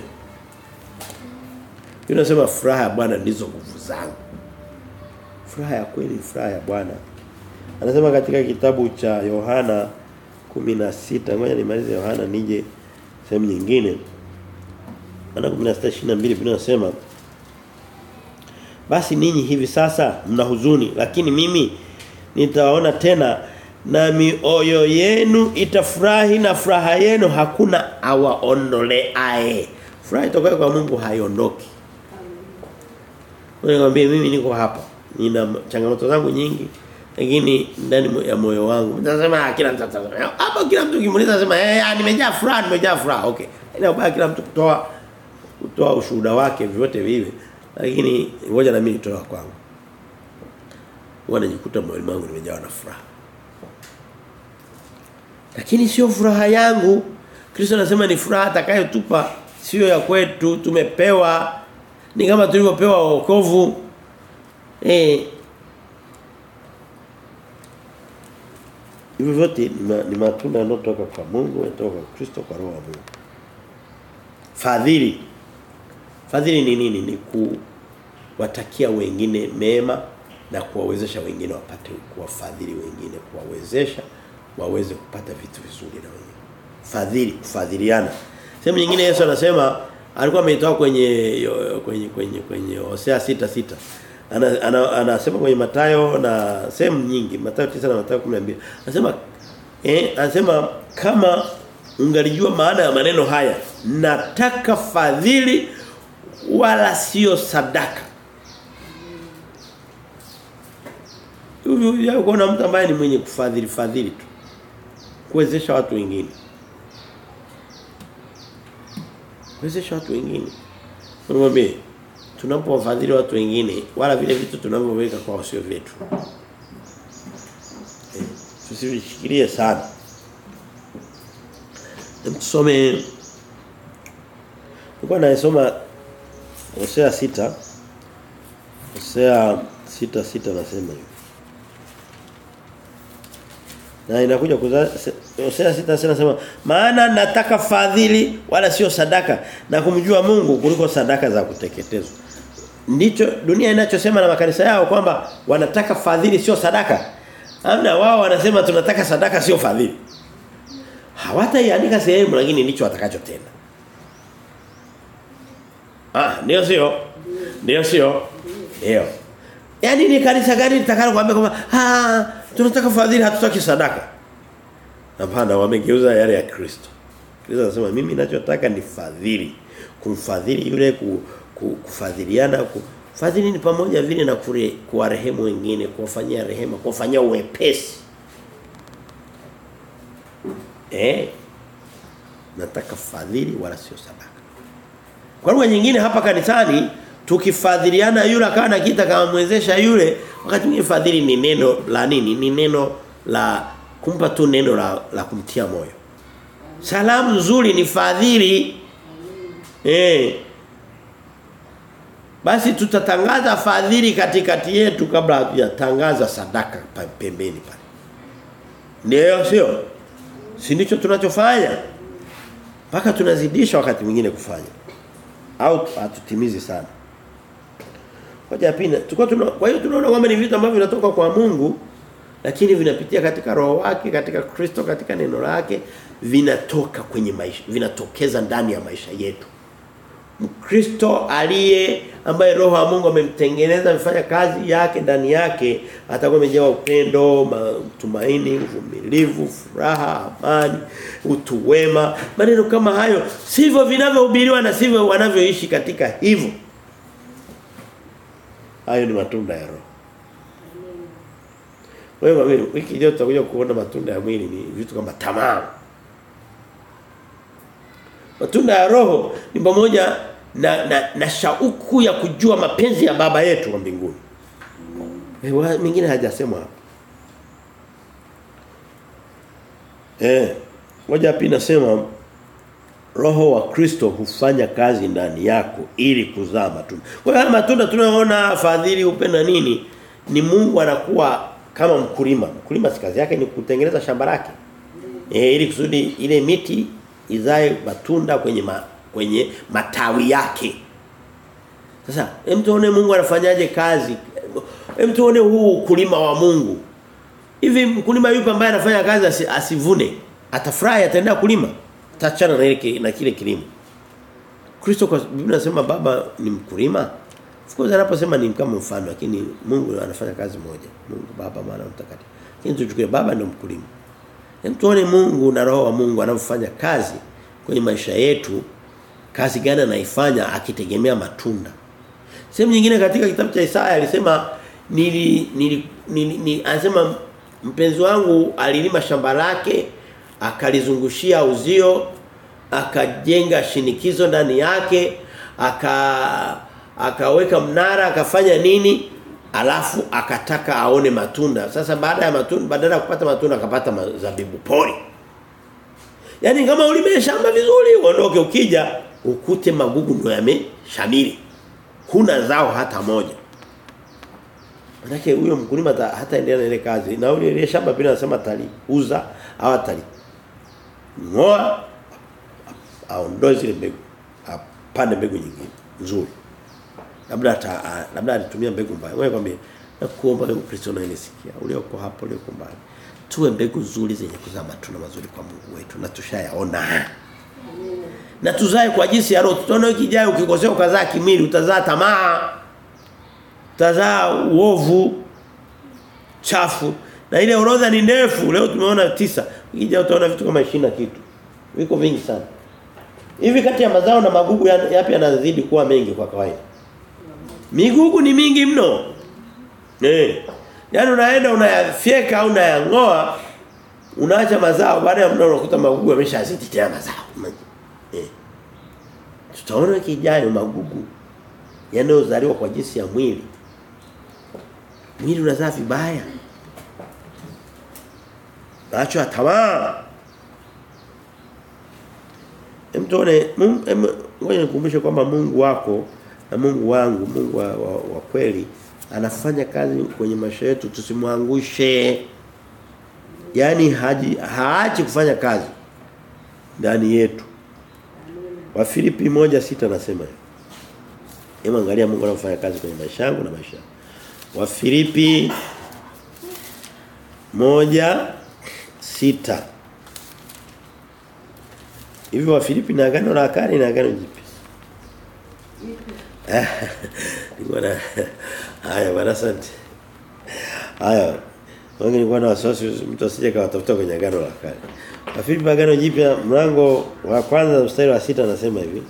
Unasema furaha ya Bwana ndizo nguvu zangu. Furaha ya kweli furaha ya Bwana. Anasema katika kitabu cha Yohana 16 ngoja nimalize Yohana nije sehemu nyingine. Yohana 16:22 Biblia inasema Basi ninyi hivi sasa mna huzuni lakini mimi nitaona tena na mioyo yenu itafurahi na furaha yenu hakuna awaondoleae. Furaha itokayo kwa Mungu haiondoki. Nikwambie mimi niko hapa. Nina changamoto zangu nyingi lakini ndani ya moyo wangu. Nitasema kila mtu atasema. Hapo kila mtu kimuuliza anasema eh nimejaa furaha nimejaa furaha. Okay. Ila ubaya kila mtu kutoa kutoa ushuhuda wake vyote vile. lakini ngoja na mimi nitoa kwangu. Wanajikuta moyo wangu nimejawa na furaha. Lakini sio furaha yangu. Kristo anasema ni furaha atakayotupa sio ya kwetu. Tumepewa ni kama tulivyopewa wokovu eh Hivyo vyote ni matunda yanayotoka kwa Mungu, yanatoka kwa Kristo kwa roho ya Mungu. Fadhili. Fadhili ni nini? Ni kuwatakia wengine mema na kuwawezesha wengine wapate kuwafadhili wengine, kuwawezesha waweze kupata vitu vizuri na wengine. Fadhili, kufadhiliana. Sehemu nyingine Yesu anasema alikuwa ameitoa kwenye kwenye kwenye kwenye Hosea 6:6 ana, ana, anasema kwenye Matayo na sehemu nyingi Matayo 9 na Matayo 12 anasema eh anasema kama ungalijua maana ya maneno haya nataka fadhili wala sio sadaka Huyu na mtu ambaye ni mwenye kufadhili fadhili tu kuwezesha watu wengine kuwezesha watu wengine Mwambie tunapowafadhili watu wengine wala vile vitu tunavyoweka kwa sio vyetu. Eh, tusivishikilie sana. Tusome Nilikuwa naisoma Hosea sita Hosea sita sita nasema hivi. Na inakuja Hosea sita sita nasema maana nataka fadhili wala sio sadaka na kumjua Mungu kuliko sadaka za kuteketezwa. Ndicho dunia inachosema na makanisa yao kwamba wanataka fadhili sio sadaka. Amna wao wanasema tunataka sadaka sio fadhili. Hawataiandika sehemu lakini ndicho watakachotenda. Ah, ndio sio? Ndio sio? Ndio. Yaani ni kanisa gani litakalo kwambia kwamba ah tunataka fadhili hatutaki sadaka. Hapana wamegeuza yale ya Kristo. Kristo anasema mimi ninachotaka ni fadhili. Kumfadhili yule ku, ku, kufadhiliana ku, fadhili ni pamoja vile na kure, kuwarehemu wengine, kuwafanyia rehema, kuwafanyia uwepesi. Eh? Nataka fadhili wala sio sadaka. Kwa lugha nyingine hapa kanisani tukifadhiliana yule akawa na kita kama mwezesha yule wakati mwingine fadhili ni neno la nini? Ni neno la kumpa tu neno la, la kumtia moyo. Salamu nzuri ni fadhili. Eh. Basi tutatangaza fadhili katikati yetu kabla hatujatangaza sadaka pembeni pale. Ndio sio? Si ndicho tunachofanya? Mpaka tunazidisha wakati mwingine kufanya. Au hatutimizi sana. Hoja pina, tuko tuna kwa hiyo tunaona kwamba ni vitu ambavyo vinatoka kwa Mungu lakini vinapitia katika roho wake, katika Kristo, katika neno lake, vinatoka kwenye maisha, vinatokeza ndani ya maisha yetu. Mkristo aliye ambaye roho wa Mungu amemtengeneza amefanya kazi yake ndani yake atakuwa amejaa upendo, matumaini, uvumilivu, furaha, amani, utu wema. Maneno kama hayo sivyo vinavyohubiriwa na sivyo wanavyoishi katika hivyo. Hayo ni matunda ya roho. Wewe wewe wiki ijayo tutakuja kuona matunda ya mwili ni vitu kama tamaa. Matunda ya roho ni pamoja na, na na shauku ya kujua mapenzi ya baba yetu wa mbinguni. Eh mingine hajasemwa hapa. Eh, moja pia nasema roho wa Kristo hufanya kazi ndani yako ili kuzaa matunda. Kwa hiyo matunda tunayoona fadhili upenda nini ni Mungu anakuwa kama mkulima. Mkulima si kazi yake ni kutengeneza shamba lake. Eh ili kusudi ile miti izae matunda kwenye ma, kwenye matawi yake. Sasa hem tuone Mungu anafanyaje kazi. Hem tuone huu ukulima wa Mungu. Hivi mkulima yupi ambaye anafanya kazi asivune? Atafurahi ataenda kulima. Tachana na ile na kile kilimo. Kristo kwa Biblia nasema baba ni mkulima. Of anaposema ni kama mfano lakini Mungu anafanya kazi moja. Mungu baba maana mtakatifu. Lakini tuchukue baba ndio mkulima. Hem tuone Mungu na roho wa Mungu anavyofanya kazi kwenye maisha yetu kazi gani anaifanya akitegemea matunda. Sehemu nyingine katika kitabu cha Isaya alisema nili nili, nili, nili anasema mpenzi wangu alilima shamba lake akalizungushia uzio akajenga shinikizo ndani yake aka akaweka mnara akafanya nini alafu akataka aone matunda sasa baada ya matunda badala ya kupata matunda akapata mazabibu pori yani kama ulime shamba vizuri uondoke ukija ukute magugu ndio yameshamiri. kuna zao hata moja. Manake huyo mkulima hata endelea na ile kazi. Na ule ile shamba pia anasema tali uza au tali. Ngoa aondoe zile mbegu. Apande mbegu nyingine nzuri. Labda ata labda alitumia mbegu mbaya. Wewe kwambie nakuomba wewe Kristo na nisikia Ulioko hapo ulioko mbali tuwe mbegu nzuri zenye kuzaa matunda mazuri kwa Mungu wetu na tushayaona. Na tuzae kwa jinsi ya roho. Tutaona wiki ijayo ukikosea ukazaa kimwili utazaa tamaa. Utazaa uovu chafu. Na ile orodha ni ndefu. Leo tumeona tisa. Wiki ijayo utaona vitu kama 20 kitu. Viko vingi sana. Hivi kati ya mazao na magugu yapi yanazidi kuwa mengi kwa kawaida? Migugu ni mingi mno. Eh. Yaani unaenda unayafyeka au unayangoa unaacha mazao baada ya muda unakuta magugu yameshazidi tena mazao. Eh. Tutaona kijayo magugu yanayozaliwa kwa jinsi ya mwili. Mwili unazaa vibaya. Macho tamaa. Emtone ngoja nikukumbushe kwamba Mungu wako na Mungu wangu, Mungu wa, wa, wa kweli anafanya kazi kwenye maisha yetu tusimwangushe. yani haji haachi kufanya kazi ndani yetu. Wa Filipi moja sita nasema. Hebu angalia Mungu anafanya kazi kwenye maisha yangu na maisha. Wa Filipi moja sita Hivi wa Filipi na agano la kale na agano jipya. *laughs* Haya bwana asante. Haya. Wengi nilikuwa na wasiwasi mtu asije kawatafuta kwenye agano la kale. Wafilipi agano jipya mlango wa kwanza mstari wa sita anasema hivi.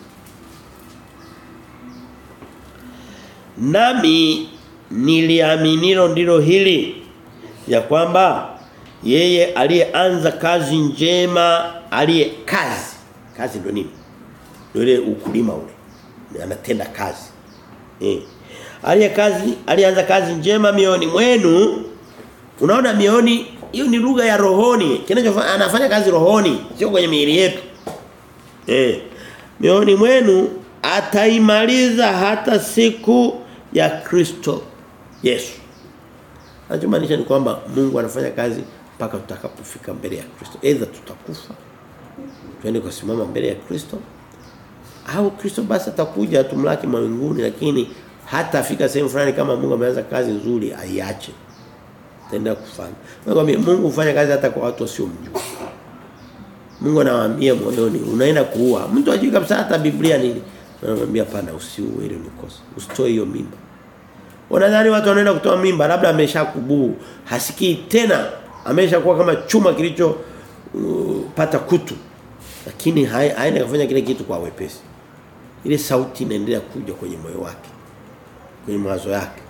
Nami niliaminilo ndilo hili ya kwamba yeye aliyeanza kazi njema aliye kazi kazi ndio nini ndio ukulima ule anatenda kazi eh aliye kazi alianza kazi njema mioni mwenu unaona mioni hiyo ni lugha ya rohoni kinachofanya anafanya kazi rohoni sio kwenye miili yetu eh mioni mwenu ataimaliza hata siku ya Kristo Yesu Anachomaanisha ni kwamba Mungu anafanya kazi mpaka tutakapofika mbele ya Kristo. Aidha tutakufa. Twende kusimama mbele ya Kristo. Au Kristo basi atakuja tumlaki mawinguni lakini hata afika sehemu fulani kama Mungu ameanza kazi nzuri aiache. Tenda kufanya. Nakwambia Mungu hufanya kazi hata kwa watu wasiomjua. Mungu anawaambia moyoni unaenda kuua. Mtu ajui kabisa hata Biblia nini. Anamwambia pana usiue ile ni kosa. Usitoe hiyo mimba. Wanadhani watu wanaenda kutoa mimba labda ameshakubuu, hasikii tena, ameshakuwa kama chuma kilicho uh, pata kutu. Lakini haina kufanya kile kitu kwa wepesi. Ile sauti inaendelea kuja kwenye moyo wake. Kwenye mawazo yake.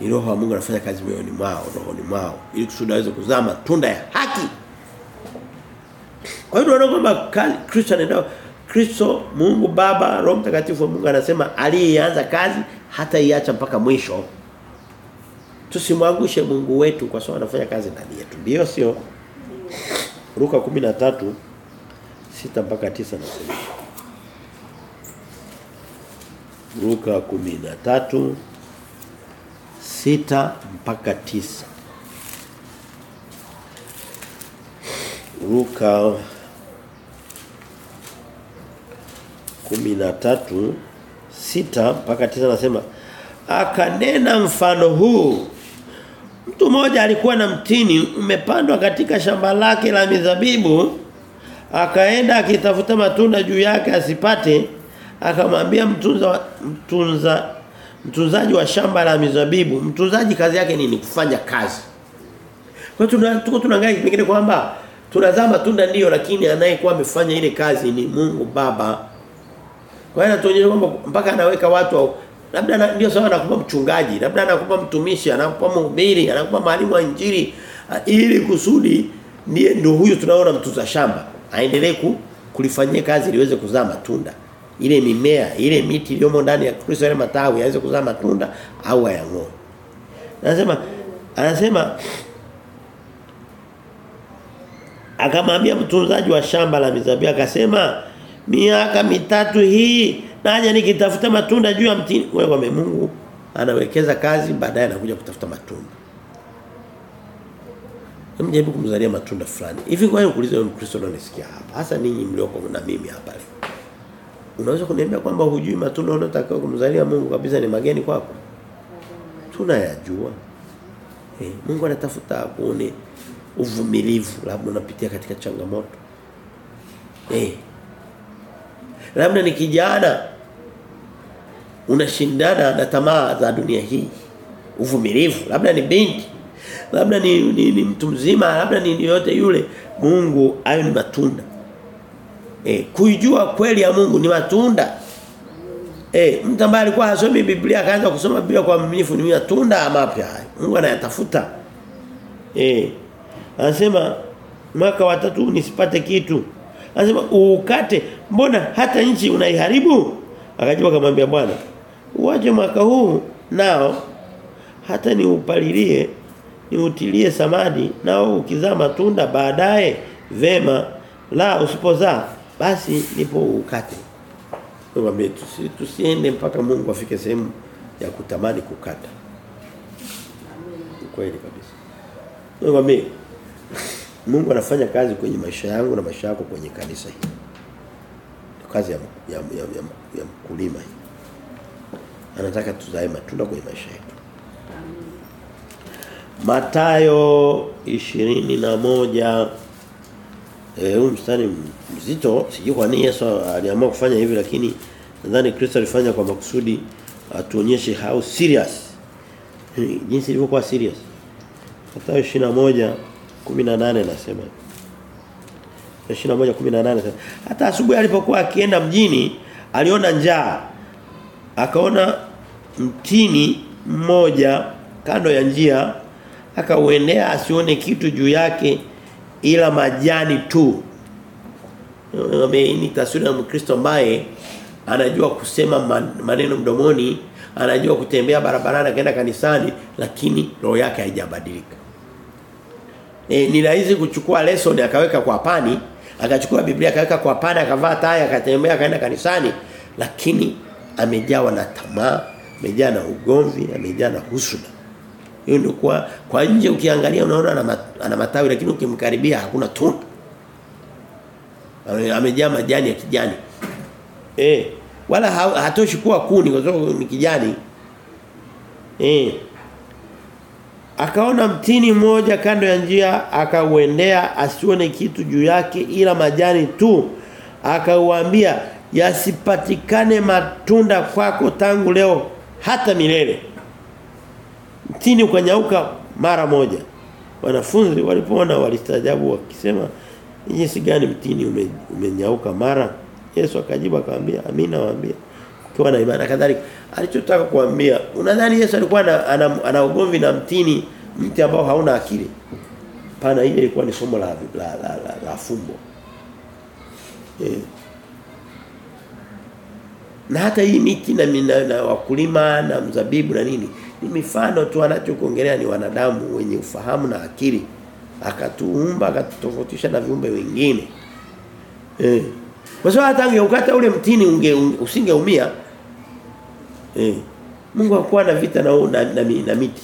Ni roho wa Mungu anafanya kazi moyoni mwao, rohoni mwao ili kusudi aweze kuzaa matunda ya haki. Kwa hiyo tunaona kwamba Kristo anaenda Kristo Mungu Baba Roho Mtakatifu wa Mungu anasema aliyeanza kazi hata iacha mpaka mwisho. Tusimwangushe Mungu wetu kwa sababu anafanya kazi ndani yetu. Ndio sio? Luka 13 6 mpaka 9 nasema. Luka 13 6 mpaka 9. Luka 13 6 mpaka 9 nasema akanena mfano huu mtu mmoja alikuwa na mtini umepandwa katika shamba lake la mizabibu akaenda akitafuta matunda juu yake asipate akamwambia mtunza mtunza mtunzaji wa shamba la mizabibu mtunzaji kazi yake nini kufanya kazi kwa hiyo tuko tunaangalia pengine kwamba tunazaa matunda ndio lakini anayekuwa amefanya ile kazi ni Mungu Baba kwa hiyo anatuonyesha kwamba mpaka anaweka watu labda ndio sawa anakupa mchungaji, labda anakupa mtumishi, anakupa mhubiri, anakupa mwalimu wa injili ili kusudi ndiye ndio huyu tunaona mtuza shamba. Aendelee ku, kulifanyia kazi liweze kuzaa matunda. Ile mimea, ile miti iliyomo ndani ya Kristo ile matawi yaweze kuzaa matunda au ayang'oe. Anasema anasema akamwambia mtunzaji wa shamba la mizabibu akasema miaka mitatu hii naja nikitafuta matunda juu ya mtini wewe kwa Mungu anawekeza kazi baadaye anakuja kutafuta matunda Mjaribu kumzalia matunda fulani. Hivi kwa hiyo kuuliza wewe Mkristo unanisikia hapa. Hasa ninyi mlioko na mimi hapa leo. Unaweza kuniambia kwamba hujui matunda unayotakiwa kumzalia Mungu kabisa ni mageni kwako? Tunayajua. Eh, Mungu anatafuta kuone uvumilivu labda unapitia katika changamoto. Eh. Labda ni kijana unashindana na tamaa za dunia hii. Uvumilivu, labda ni binti, labda ni, ni, ni mtu mzima, labda ni yote yule. Mungu ayo ni matunda. Eh, kuijua kweli ya Mungu ni matunda. Eh, mtu ambaye alikuwa hasomi Biblia akaanza kusoma Biblia kwa mminifu ni matunda mapya haya. Mungu anayatafuta. Eh. Anasema mwaka wa tatu nisipate kitu. Anasema ukate mbona hata nchi unaiharibu? Akajibu akamwambia Bwana, uache mwaka huu nao hata ni upalilie niutilie samadi nao ukizaa matunda baadaye vema la usipozaa basi nipo ukate. Ngombe tusi, tusiende mpaka Mungu afike sehemu ya kutamani kukata. Kweli kabisa. Ngombe *laughs* Mungu anafanya kazi kwenye maisha yangu na maisha yako kwenye kanisa hili. Kazi ya ya, ya, ya, ya mkulima hii. Anataka tuzae matunda kwenye maisha yetu. Matayo ishirini na moja eh huu mstari mzito sijui kwa nini Yesu aliamua kufanya hivi lakini nadhani Kristo alifanya kwa makusudi atuonyeshe how serious. Jinsi ilivyokuwa serious. Matayo 21 18 nasema. 21 18 hata asubuhi alipokuwa akienda mjini aliona njaa. Akaona mtini mmoja kando ya njia. Akauendea asione kitu juu yake ila majani tu. Ni taswira ya Mkristo ambaye anajua kusema maneno mdomoni anajua kutembea barabarani akaenda kanisani lakini roho yake haijabadilika. E, ni rahisi kuchukua lesson akaweka kwa pani akachukua Biblia akaweka kwa pani akavaa tai akatembea akaenda kanisani lakini amejawa na tamaa amejaa na ugomvi amejaa na husuda hiyo ndio kwa kwa nje ukiangalia unaona ana, matawi lakini ukimkaribia hakuna tunda amejaa majani ya kijani eh wala hatoshi kuwa kuni kwa sababu ni kijani. Eh. Akaona mtini mmoja kando ya njia akauendea asione kitu juu yake ila majani tu. Akauambia yasipatikane matunda kwako tangu leo hata milele. Mtini ukanyauka mara moja. Wanafunzi walipoona walistaajabu wakisema jinsi gani mtini ume, umenyauka mara? Yesu akajibu akamwambia amina waambia ukiwa na imani kadhalika. Alichotaka kuambia unadhani Yesu alikuwa ana, ana, ana ugomvi na mtini mti ambao hauna akili? Pana ile ilikuwa ni somo la la, la, la, la fumbo. E. na hata hii miti na, na, na wakulima na mzabibu na nini ni mifano tu anachokuongelea ni wanadamu wenye ufahamu na akili. Akatuumba akatutofautisha na viumbe wengine. Eh. Kwa sababu hata angeukata ule mtini unge usingeumia. Eh. Mungu hakuwa na vita na na, na, na miti.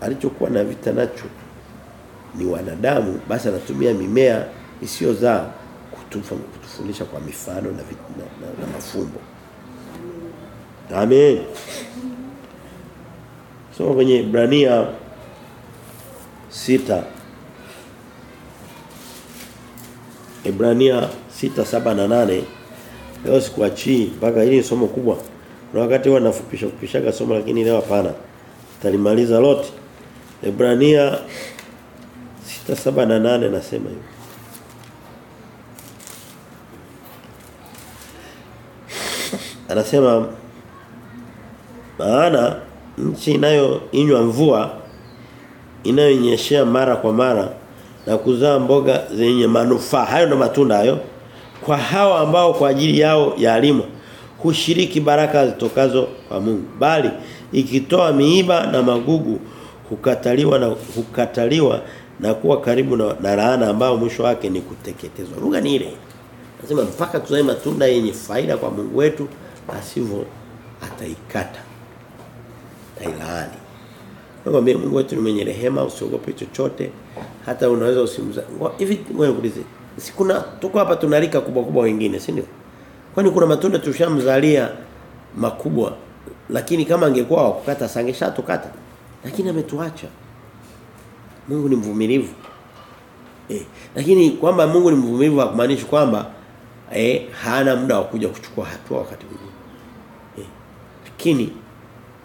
Alichokuwa na vita nacho ni wanadamu basi anatumia mimea isiyozaa kutufundisha kwa mifano na, na, na, na mafumbo. Amen. So kwenye Ibrania sita. Ibrania sita saba na nane. Leo sikuachii mpaka hili somo kubwa. Kuna wakati huwa nafupisha kupishaga somo lakini leo hapana. Talimaliza loti Ibrania sita saba na nane nasema hivyo. anasema maana nchi inayo inywa mvua inayonyeshea mara kwa mara na kuzaa mboga zenye manufaa. Hayo ndo matunda hayo. Kwa hao ambao kwa ajili yao yalimo hushiriki baraka zitokazo kwa Mungu. Bali ikitoa miiba na magugu hukataliwa na hukataliwa na kuwa karibu na, na laana ambao mwisho wake ni kuteketezwa. Lugha ni ile. Nasema mpaka tuzae matunda yenye faida kwa Mungu wetu asivyo ataikata tailaani Nakwambia Mungu wetu ni mwenye rehema usiogope chochote hata unaweza usimza. Hivi wewe ulize. Si kuna tuko hapa tunalika kubwa kubwa wengine, si ndio? Kwani kuna matunda tushamzalia makubwa lakini kama angekuwa akukata sangesha sangeshatukata. Lakini ametuacha. Mungu ni mvumilivu. Eh, lakini kwamba Mungu ni mvumilivu hakumaanishi kwamba eh hana muda wa kuja kuchukua hatua wakati mwingine. Eh, lakini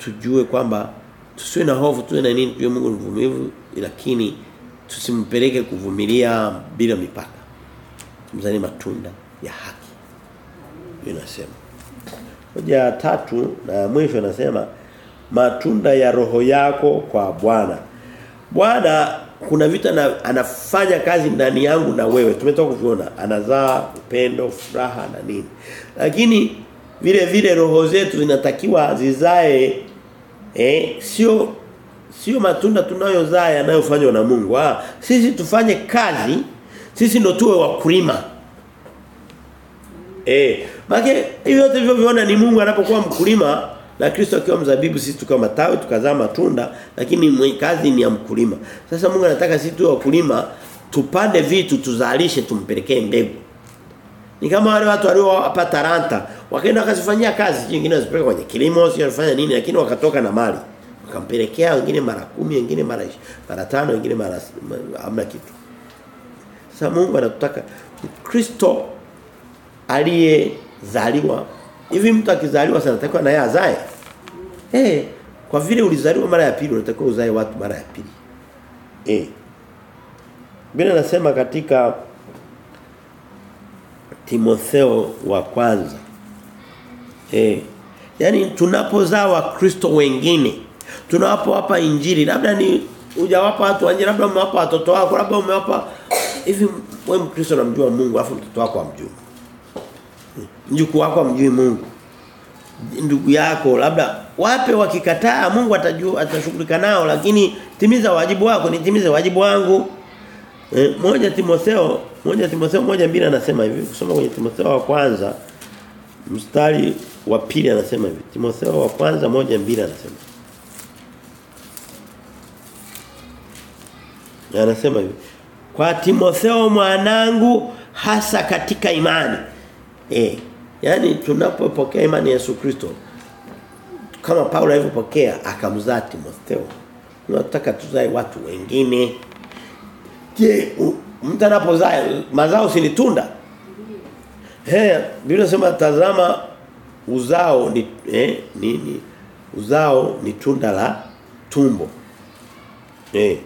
tujue kwamba tusiwe na hofu tuwe na nini tujue Mungu ni mvumilivu lakini tusimpeleke kuvumilia bila mipaka. mzani matunda ya haki. Inasema. Hoja tatu na mwisho anasema matunda ya roho yako kwa Bwana. Bwana kuna vitu na, anafanya kazi ndani yangu na wewe. Tumetoka kuviona. Anazaa upendo, furaha na nini. Lakini vile vile roho zetu zinatakiwa zizae eh sio sio matunda tunayozaa yanayofanywa na Mungu. Ah, sisi tufanye kazi, sisi ndo tuwe wakulima. Eh, maana hiyo yote viona ni Mungu anapokuwa mkulima na Kristo akiwa mzabibu sisi tukawa matawi tukazaa matunda lakini kazi ni ya mkulima. Sasa Mungu anataka sisi tuwe wakulima tupande vitu tuzalishe tumpelekee mbegu. Ni kama wale watu waliowapa talanta, wakaenda wakazifanyia kazi, nyingine wazipeleka kwenye kilimo, sio walifanya nini lakini wakatoka na mali. Wakampelekea wengine mara kumi wengine mara mara tano wengine mara hamna kitu. Sasa Mungu anatutaka Kristo aliyezaliwa hivi mtu akizaliwa sana atakuwa naye azae. Eh, hey, kwa vile ulizaliwa mara ya pili unatakiwa uzae watu mara ya pili. Eh. Hey. Biblia nasema katika Timotheo wa kwanza. Eh. Yaani tunapozaa wakristo wengine, tunawapa injili, labda ni hujawapa watu wanje, labda umewapa watoto wako, labda umewapa hivi wewe Mkristo unamjua Mungu afu mtoto wako amjui. Mjukuu wako amjui Mungu. Ndugu yako labda wape wakikataa Mungu atajua atashughulika nao lakini timiza wajibu wako nitimize wajibu wangu. Eh, moja Timotheo, moja Timotheo moja mbili anasema hivi, kusoma kwenye Timotheo wa kwanza mstari wa pili anasema hivi. Timotheo wa kwanza moja mbili anasema. Anasema hivi. Kwa Timotheo mwanangu hasa katika imani. Eh, Yaani tunapopokea imani ya Yesu Kristo kama Paulo alivyopokea akamzaa Timotheo. Tunataka tuzae watu wengine. Je, mtu anapozaa mazao si ni tunda? Eh, Biblia inasema tazama uzao ni eh, ni, ni uzao ni tunda la tumbo. Eh.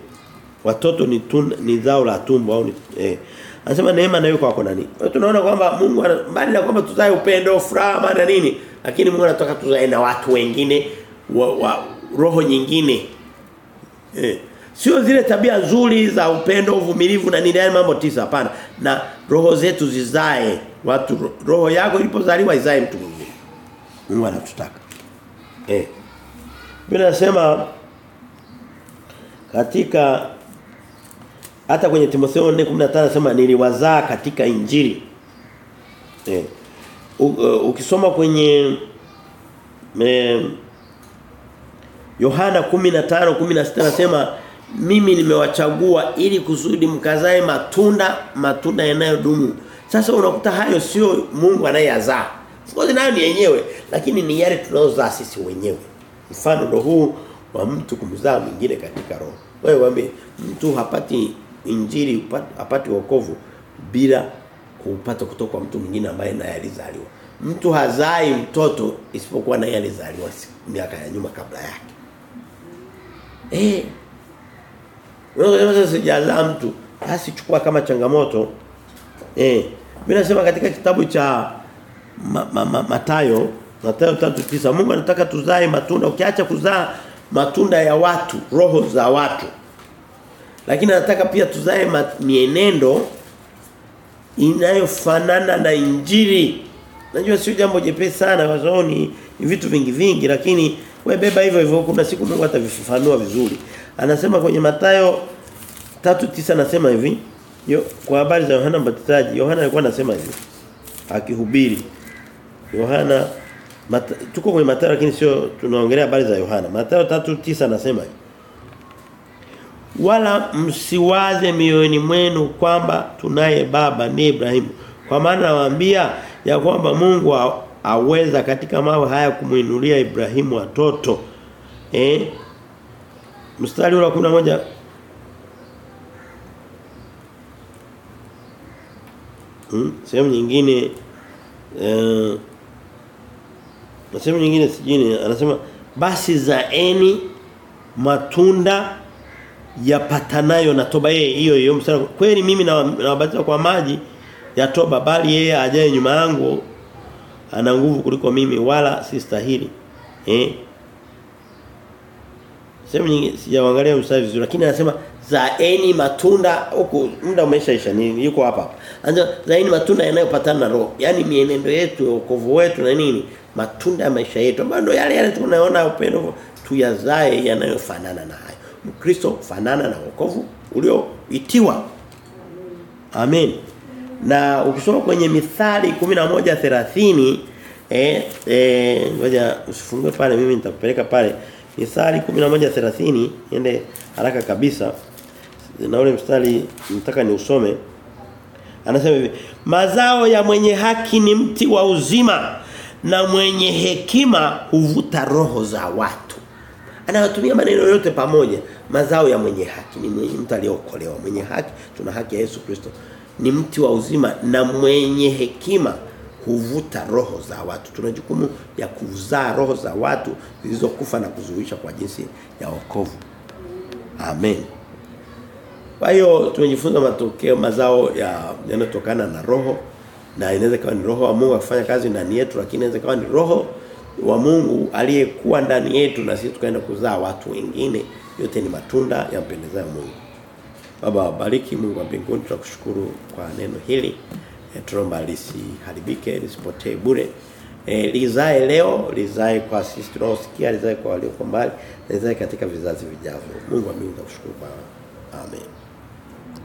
Watoto ni tunda, ni zao la tumbo au ni eh. Anasema neema na yuko wako nani? Tunaona kwamba Mungu mbali na kwamba tuzae upendo, furaha, maana na nini, lakini Mungu anataka tuzae na watu wengine wa, wa roho nyingine. Eh. Sio zile tabia nzuri za upendo, uvumilivu na nini, mambo tisa hapana. Na roho zetu zizae watu roho yako ilipozaliwa izae mtu mwingine. Mungu anatutaka. Eh. Biblia inasema katika hata kwenye Timotheo 4:15 nasema niliwazaa katika injili. Eh. U, uh, ukisoma kwenye me, Yohana 15:16 anasema mimi nimewachagua ili kusudi mkazae matunda matunda yanayodumu. Sasa unakuta hayo sio Mungu anayeyazaa. Course nayo ni yenyewe lakini ni yale tunaozaa sisi wenyewe. Mfano ndo huu wa mtu kumzaa mwingine katika roho. Wewe waambie mtu hapati injili hapati wokovu bila kupata kutoka kwa mtu mwingine ambaye naye alizaliwa. Mtu hazai mtoto isipokuwa naye alizaliwa miaka ya nyuma kabla yake. Eh. Unaweza kusema sasa sijazaa mtu basi chukua kama changamoto. Eh. Mimi nasema katika kitabu cha ma, ma, ma, Matayo Matayo 3:9 Mungu anataka tuzae matunda ukiacha kuzaa matunda ya watu, roho za watu. Lakini anataka pia tuzae mienendo inayofanana na injili. Najua sio jambo jepesi sana kwa sababu ni vitu vingi vingi lakini wewe beba hivyo hivyo kuna siku Mungu atavifafanua vizuri. Anasema kwenye Mathayo 3:9 anasema hivi yo, kwa habari za Yohana Mbatizaji Yohana alikuwa anasema hivi akihubiri Yohana tuko kwenye Mathayo lakini sio tunaongelea habari za Yohana. Mathayo 3:9 anasema hivi. Wala msiwaze mioyoni mwenu kwamba tunaye baba ni Ibrahimu. Kwa maana nawaambia ya kwamba Mungu aweza katika mawe haya kumuinulia Ibrahimu watoto. Eh? Mstari ule wa 11 Hmm? Sehemu nyingine eh na sehemu nyingine sijini anasema basi zaeni matunda yapatanayo na toba yeye hiyo hiyo mstari kweli mimi na- nawabatiza kwa maji ya toba bali yeye ajaye nyuma yangu ana nguvu kuliko mimi wala sistahili eh sehemu nyingine sijaangalia mstari vizuri lakini anasema zaeni matunda huko muda umeshaisha ni yuko hapa. Anasema zaeni matunda yanayopatana na roho. yani mienendo yetu, wokovu wetu na nini? Matunda ya maisha yetu ambayo ndio yale yale tunayoona upendo tuyazae yanayofanana na hayo. Mkristo fanana na wokovu ulioitiwa. Amen. Na ukisoma kwenye Mithali 11:30 eh eh ngoja usifungue pale mimi nitakupeleka pale. Mithali 11:30 ende haraka kabisa. Na ule mstari nataka ni usome. Anasema hivi, mazao ya mwenye haki ni mti wa uzima na mwenye hekima huvuta roho za watu. Anayotumia maneno yote pamoja. Mazao ya mwenye haki ni mwenye mtu aliyokolewa Mwenye haki tuna haki ya Yesu Kristo. Ni mti wa uzima na mwenye hekima huvuta roho za watu. Tuna jukumu ya kuzaa roho za watu zilizokufa na kuzuisha kwa jinsi ya wokovu. Amen. Kwa hiyo tumejifunza matokeo mazao ya yanayotokana na roho na inaweza kawa ni roho wa Mungu afanya kazi ndani yetu lakini inaweza kawa ni roho wa Mungu aliyekuwa ndani yetu na sisi tukaenda kuzaa watu wengine yote ni matunda ya mpendezayo Mungu. Baba bariki Mungu wa mbinguni tunakushukuru kwa neno hili. E, tunaomba lisiharibike lisipotee bure. E, lizae leo, lizae kwa sisi tunaosikia, lizae kwa walioko mbali, lizae katika vizazi vijavyo. Mungu wa mbinguni tunakushukuru kwa Amen.